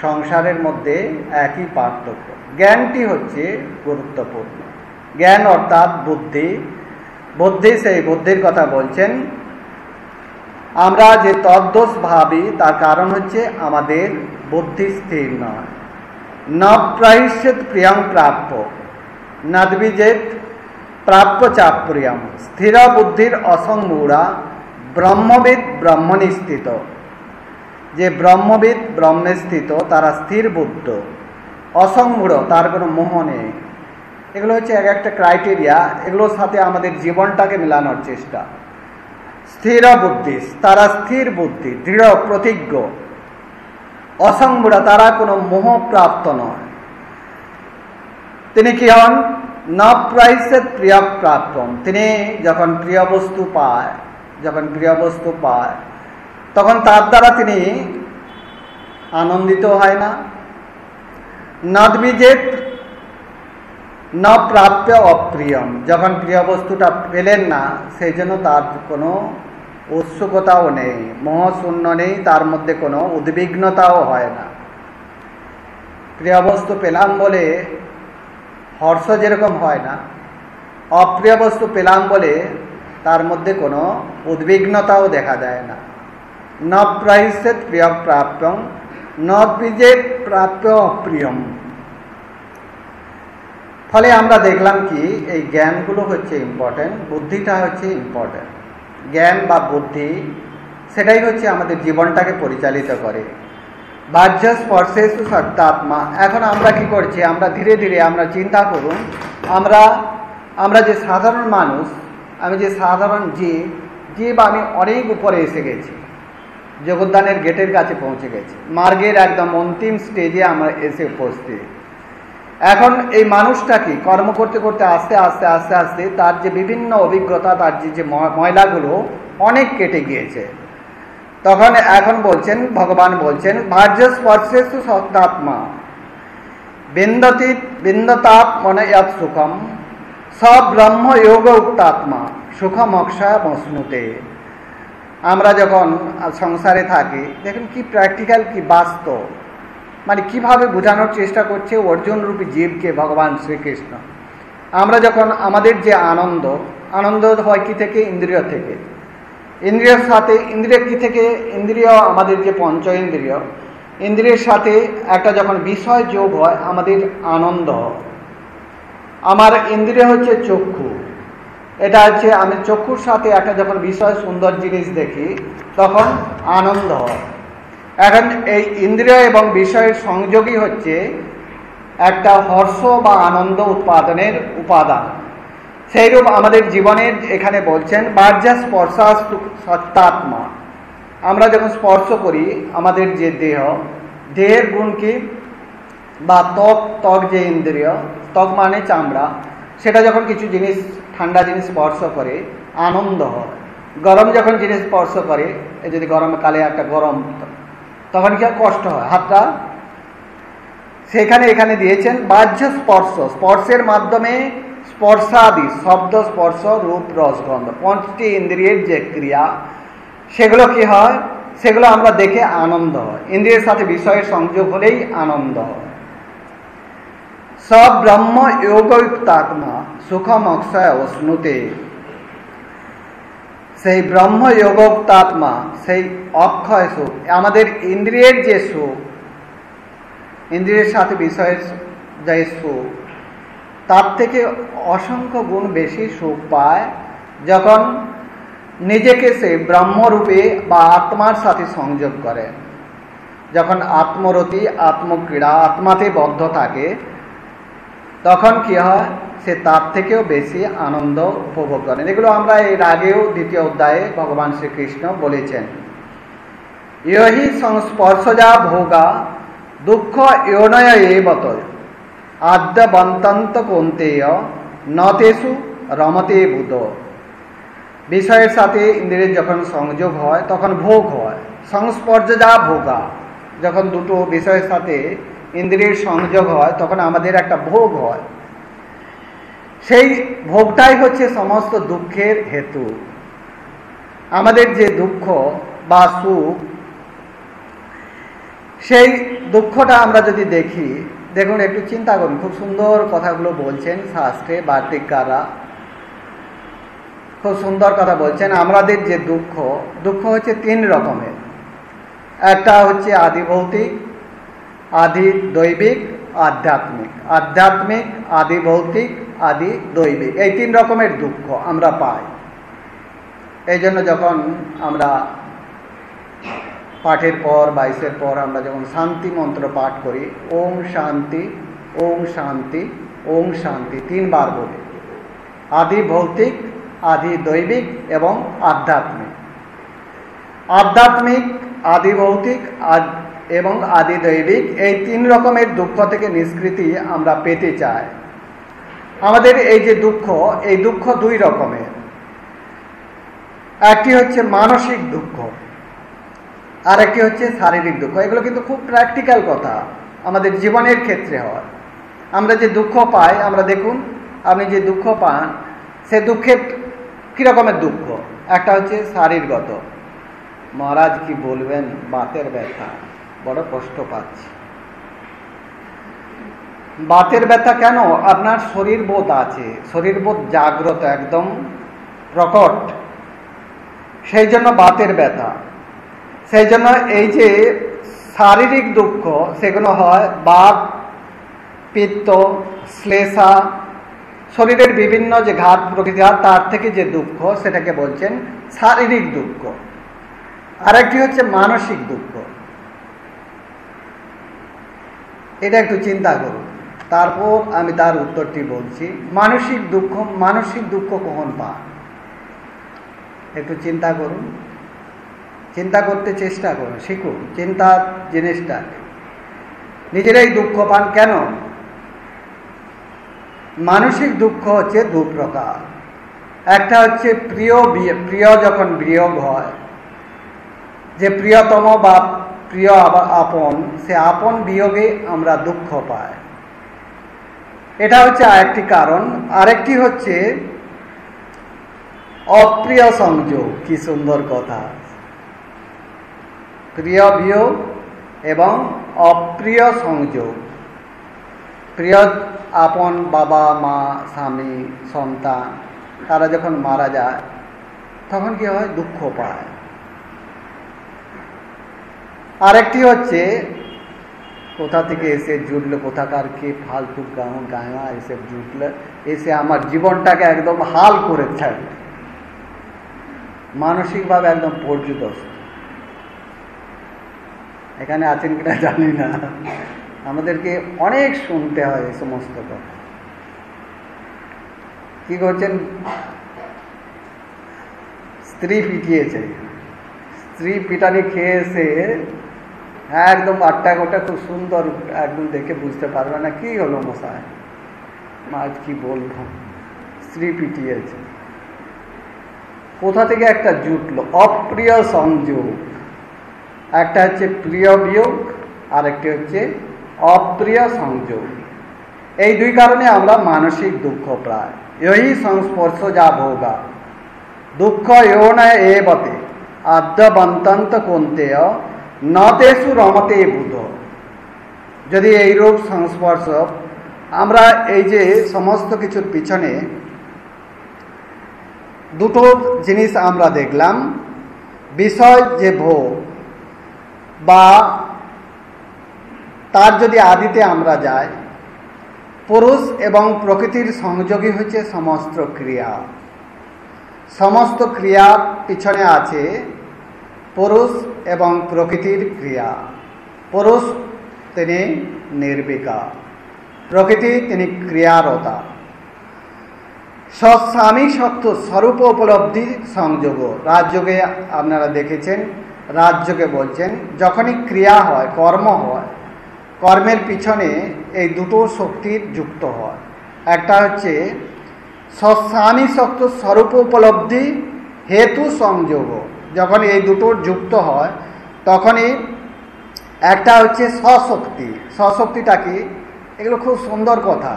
সংসারের মধ্যে একই পার্থক্য। জ্ঞানটি হচ্ছে গুরুত্বপূর্ণ। জ্ঞান অর্থাৎ বুদ্ধি। বুদ্ধি সেই বুদ্ধির কথা বলছেন, আমরা যে তদ্দোষ ভাবি, তার কারণ হচ্ছে আমাদের বুদ্ধি স্থির নয়। ন প্রাহিষ্যত প্রিয়ং প্রাপ্য। নদ্বিজেত প্রাপ্য চাপ্রিয়ম স্থির বুদ্ধির অসংমূঢ়া ব্রহ্মবিদ ব্রহ্মণি স্থিত। যে ব্রহ্মবিদ ব্রহ্মে স্থিত, তারা স্থির বুদ্ধ। অসংমূঢ় তার কোনো মোহ নেই। এগুলো হচ্ছে এক একটা ক্রাইটেরিয়া এগুলোর সাথে আমাদের জীবনটাকে মেলানোর চেষ্টা। স্থির বুদ্ধি, তারা স্থির বুদ্ধি, দৃঢ়, প্রতিজ্ঞ। অসংমূঢ় তারা কোনো মোহপ্রাপ্ত নয়। তিনি কি হন? ন প্রাইসের প্রিয় প্রাপ্তম। তিনি যখন প্রিয় বস্তু পায় যখন প্রিয় বস্তু পায়, তখন তার দ্বারা তিনি আনন্দিত হয় না। নদবিজেত ন প্রাপ্য অপ্রিয়ম। যখন প্রিয় বস্তুটা পেলেন না, সেই জন্য তার কোনো উৎসুকতাও নেই, মোহশূন্য নেই, তার মধ্যে কোনো উদ্বিগ্নতাও হয় না। প্রিয় বস্তু পেলাম বলে হর্ষ যেরকম হয় না, অপ্রিয় বস্তু পেলাম বলে তার মধ্যে কোনো উদ্বিগ্নতাও দেখা যায় না। ন প্রিয় প্রাপ্যং নদবীজের প্রাপ্য অপ্রিয়ম ফলে আমরা দেখলাম কি, এই জ্ঞানগুলো হচ্ছে ইম্পর্টেন্ট বুদ্ধিটা হচ্ছে ইম্পর্টেন্ট জ্ঞান বা বুদ্ধি, সেটাই হচ্ছে আমাদের জীবনটাকে পরিচালিত করে। বাহ্য স্পর্শে সত্তাত্মা। এখন আমরা কি করছি, আমরা ধীরে ধীরে আমরা চিন্তা করুন, আমরা আমরা যে সাধারণ মানুষ আমি যে সাধারণ জীব জীব আমি অনেক উপরে এসে গেছি। জগদ্দানের গেটের কাছে পৌঁছে গেছি। মার্গের একদম অন্তিম স্টেজে আমরা এসে উপস্থিত। এখন এই মানুষটা কি কর্ম করতে করতে আস্তে আস্তে আস্তে আস্তে তার যে বিভিন্ন অভিজ্ঞতা, তার যে যে ময়লাগুলো অনেক কেটে গিয়েছে। তখন এখন বলছেন, ভগবান বলছেন, ভার্য স্পর্শেষু সত্তাত্মা। বিন্দতি, বিন্দতাপ মনে সুখম সব ব্রহ্ম যোগ সুখম অক্ষয় মশ্নুতে আমরা যখন সংসারে থাকি, দেখুন কি প্র্যাকটিক্যাল কি বাস্তব। মানে কীভাবে বোঝানোর চেষ্টা করছে অর্জুনরূপী জীবকে, ভগবান শ্রীকৃষ্ণ। আমরা যখন আমাদের যে আনন্দ আনন্দ হয় কি থেকে? ইন্দ্রিয় থেকে। ইন্দ্রিয়ের সাথে, ইন্দ্রিয় কি থেকে? ইন্দ্রিয় আমাদের যে পঞ্চ ইন্দ্রিয় ইন্দ্রিয়ের সাথে একটা যখন বিষয় যোগ হয়, আমাদের আনন্দ আমার ইন্দ্রিয় হচ্ছে চক্ষু। এটা হচ্ছে আমি চক্ষুর সাথে একটা যখন বিষয় সুন্দর জিনিস দেখি, তখন আনন্দ হয়। এখন এই ইন্দ্রিয় এবং বিষয়ের সংযোগই হচ্ছে একটা হর্ষ বা আনন্দ উৎপাদনের উপাদান। সেইরূপ আমাদের জীবনের এখানে বলছেন, বাহ্যা স্পর্শাস্তু সত্তাত্মা। আমরা যখন স্পর্শ করি, আমাদের যে দেহ, দেহের গুণ কি? বা ত্বক ত্বক যে ইন্দ্রিয় ত্বক মানে চামড়া। সেটা যখন কিছু জিনিস, ঠান্ডা জিনিস স্পর্শ করে, আনন্দ হয়। গরম যখন জিনিস স্পর্শ করে যদি গরমকালে একটা গরম, তখন কি কষ্ট হয়? হাতটা সেখানে এখানে দিয়েছেন বাহ্য স্পর্শ। স্পর্শের মাধ্যমে স্পর্শাদি, শব্দ স্পর্শ, রূপ রসগন্ধ পঞ্চটি ইন্দ্রিয়ের যে ক্রিয়া, সেগুলো কি হয়? সেগুলো আমরা দেখে আনন্দ হয়। ইন্দ্রিয়ের সাথে বিষয়ের সংযোগ হলেই আনন্দ হয়। সব ব্রহ্ম যোগযুক্তাত্মা সুখম অক্ষয় অশ্নুতে সেই ব্রহ্ম যোগোক্তাত্মা, সেই অক্ষয় সুখ আমাদের ইন্দ্রিয়ের যে সুখ, ইন্দ্রিয়ের সাথে বিষয়ের যে সুখ, তার থেকে অসংখ্য গুণ বেশি সুখ পায় যখন নিজেকে সে ব্রহ্মরূপে বা আত্মার সাথে সংযোগ করে। যখন আত্মরতি, আত্মক্রীড়া, আত্মাতে বদ্ধ থাকে তখন কি হয়? সে তার থেকেও বেশি আনন্দ উপভোগ করেন এগুলো আমরা এর আগেও দ্বিতীয় অধ্যায়ে ভগবান শ্রীকৃষ্ণ বলেছেন। ইহি সংস্পর্শজা ভোগা দুঃখ ইয়নয় এবত আদ্যবন্তন্ত কোন্তেয় নতেষু রমতে বুধ। বিষয়ের সাথে ইন্দ্রিয়ের যখন সংযোগ হয়, তখন ভোগ হয়। সংস্পর্শজা ভোগা। যখন দুটো বিষয়ের সাথে ইন্দ্রিয়ের সংযোগ হয়, তখন আমাদের একটা ভোগ হয়। সেই ভোগটাই হচ্ছে সমস্ত দুঃখের হেতু। আমাদের যে দুঃখ বা সুখ, সেই দুঃখটা আমরা যদি দেখি, দেখুন, একটু চিন্তা করুন। খুব সুন্দর কথাগুলো বলছেন শাস্ত্রে বার্তিককাররা খুব সুন্দর কথা বলছেন, আমাদের যে দুঃখ দুঃখ হচ্ছে তিন রকমের। একটা হচ্ছে আদি ভৌতিক আদি দৈবিক, আধ্যাত্মিক। আধ্যাত্মিক, আদি ভৌতিক, আদি দৈবিক। এই তিন রকমের দুঃখ আমরা পাই। এই জন্য যখন আমরা পাঠের পর, বাইশের পর আমরা যখন শান্তি মন্ত্র পাঠ করি, ওম শান্তি ওম শান্তি ওম শান্তি, তিনবার বলি। আদি ভৌতিক, আদি দৈবিক এবং আধ্যাত্মিক। আধ্যাত্মিক, আদি ভৌতিক এবং আদি দৈবিক এই তিন রকমের দুঃখ থেকে নিষ্কৃতি আমরা পেতে চাই। আমাদের এই যে দুঃখ, এই দুঃখ দুই রকমের। একটি হচ্ছে মানসিক দুঃখ আর একটি হচ্ছে শারীরিক দুঃখ। এগুলো কিন্তু খুব প্র্যাকটিক্যাল কথা, আমাদের জীবনের ক্ষেত্রে হয়। আমরা যে দুঃখ পাই, আমরা দেখুন, আপনি যে দুঃখ পান, সে দুঃখের কীরকমের দুঃখ? একটা হচ্ছে শারীরগত। মহারাজ কি বলবেন? বাতের ব্যথা। বড় কষ্ট পাচ্ছি। বাতের ব্যথা কেন? আপনার শরীর বোধ আছে, শরীর বোধ জাগ্রত একদম প্রকট। সেই জন্য বাতের ব্যথা। সেই জন্য এই যে শারীরিক দুঃখ, সেগুলো হয় বাত, পিত্ত, শ্লেষা, শরীরের বিভিন্ন যে ঘাত প্রকৃতি হয় তার থেকে যে দুঃখ, সেটাকে বলছেন শারীরিক দুঃখ। আরেকটি হচ্ছে মানসিক দুঃখ। এটা একটু চিন্তা করুন। তারপর আমি তার উত্তরটি বলছি, মানসিক দুঃখ মানসিক দুঃখ কখন পান একটু চিন্তা করুন। চিন্তা করতে চেষ্টা করুন, শিখুন, চিন্তার জিনিসটা। নিজেরাই দুঃখ পান কেন? মানসিক দুঃখ হচ্ছে দু প্রকার। একটা হচ্ছে প্রিয় প্রিয় যখন বিয়োগ হয়, যে প্রিয়তম বা প্রিয় আপন, সে আপন বিয়োগে আমরা দুঃখ পাই। এটা হচ্ছে আরেকটি কারণ। আরেকটি হচ্ছে অপ্রিয় সংযোগ, কি সুন্দর কথা। প্রিয় বিয়োগ এবং অপ্রিয় সংযোগ। প্রিয় আপন বাবা, মা, স্বামী, সন্তান, তারা যখন মারা যায়, তখন কি হয়? দুঃখ পায়। আরেকটি হচ্ছে, কোথা থেকে এসে জুটলো, কোথাকার কে ফালতু গাঁ গায়া, এসে জুটলো, এসে আমার জীবনটাকে একদম হাল করে থাকবে মানসিকভাবে একদম পর্যদস্ত। এখানে আছেন কিনা জানি না। আমাদেরকে অনেক শুনতে হয় এই সমস্ত কথা। কি করছেন? স্ত্রী পিটিয়েছে। স্ত্রী পিটানি খেয়ে এসে একদম আটটা গোটা খুব সুন্দর একদম দেখে বুঝতে পারবে না কি হলো মশাই। মাছ কি বলব? স্ত্রী পিটিয়েছে। কোথা থেকে একটা জুটলো? অপ্রিয় সংযোগ। একটা হচ্ছে প্রিয় বিয়োগ আর একটি হচ্ছে অপ্রিয় সংযোগ। এই দুই কারণে আমরা মানসিক দুঃখ প্রায়। এই সংস্পর্শ যা ভোগা। দুঃখ এও না এ বতে আদ্যবন্তন্ত কোন্তেয় নতেসু রমতে বুধ। যদি এইরূপ সংস্পর্শ আমরা এই যে সমস্ত কিছুর পিছনে দুটো জিনিস আমরা দেখলাম, বিষয় যে ভোগ বা তার যদি আদিতে আমরা যাই, পুরুষ এবং প্রকৃতির সংযোগী হচ্ছে সমস্ত ক্রিয়া। সমস্ত ক্রিয়ার পিছনে আছে পুরুষ এবং প্রকৃতির ক্রিয়া। পুরুষ, তিনি নির্বিকা। প্রকৃতি, তিনি ক্রিয়ারতা। স্বামী সত্য স্বরূপ উপলব্ধি সংযোগ। রাজযোগে আপনারা দেখেছেন, রাজযোগে বলছেন, যখনই ক্রিয়া হয়, কর্ম হয়, কর্মের পিছনে এই দুটো শক্তির যুক্ত হয়। একটা হচ্ছে স্বামী শক্ত স্বরূপ উপলব্ধি, হেতু সংযোগ। যখন এই দুটো যুক্ত হয়, তখনই একটা হচ্ছে স্বশক্তি স্বশক্তিটা কি? এগুলো খুব সুন্দর কথা।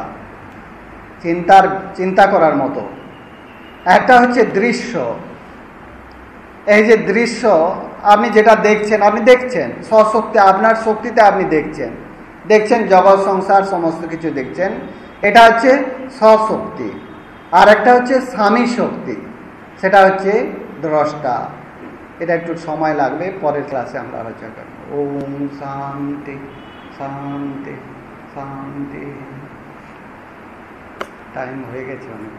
চিন্তার, চিন্তা করার মতো। একটা হচ্ছে দৃশ্য। এই যে দৃশ্য, আপনি যেটা দেখছেন, আপনি দেখছেন। স্বশক্তি আপনার শক্তিতে আপনি দেখছেন। দেখছেন জগৎ, সংসার, সমস্ত কিছু দেখছেন। এটা হচ্ছে স্বশক্তি আর একটা হচ্ছে স্বামী শক্তি। সেটা হচ্ছে দ্রষ্টা। এটা একটু সময় লাগবে, পরের ক্লাসে আমরা আলোচনা করব ওম শান্তি শান্তি শান্তি টাইম হয়ে গেছে অনেক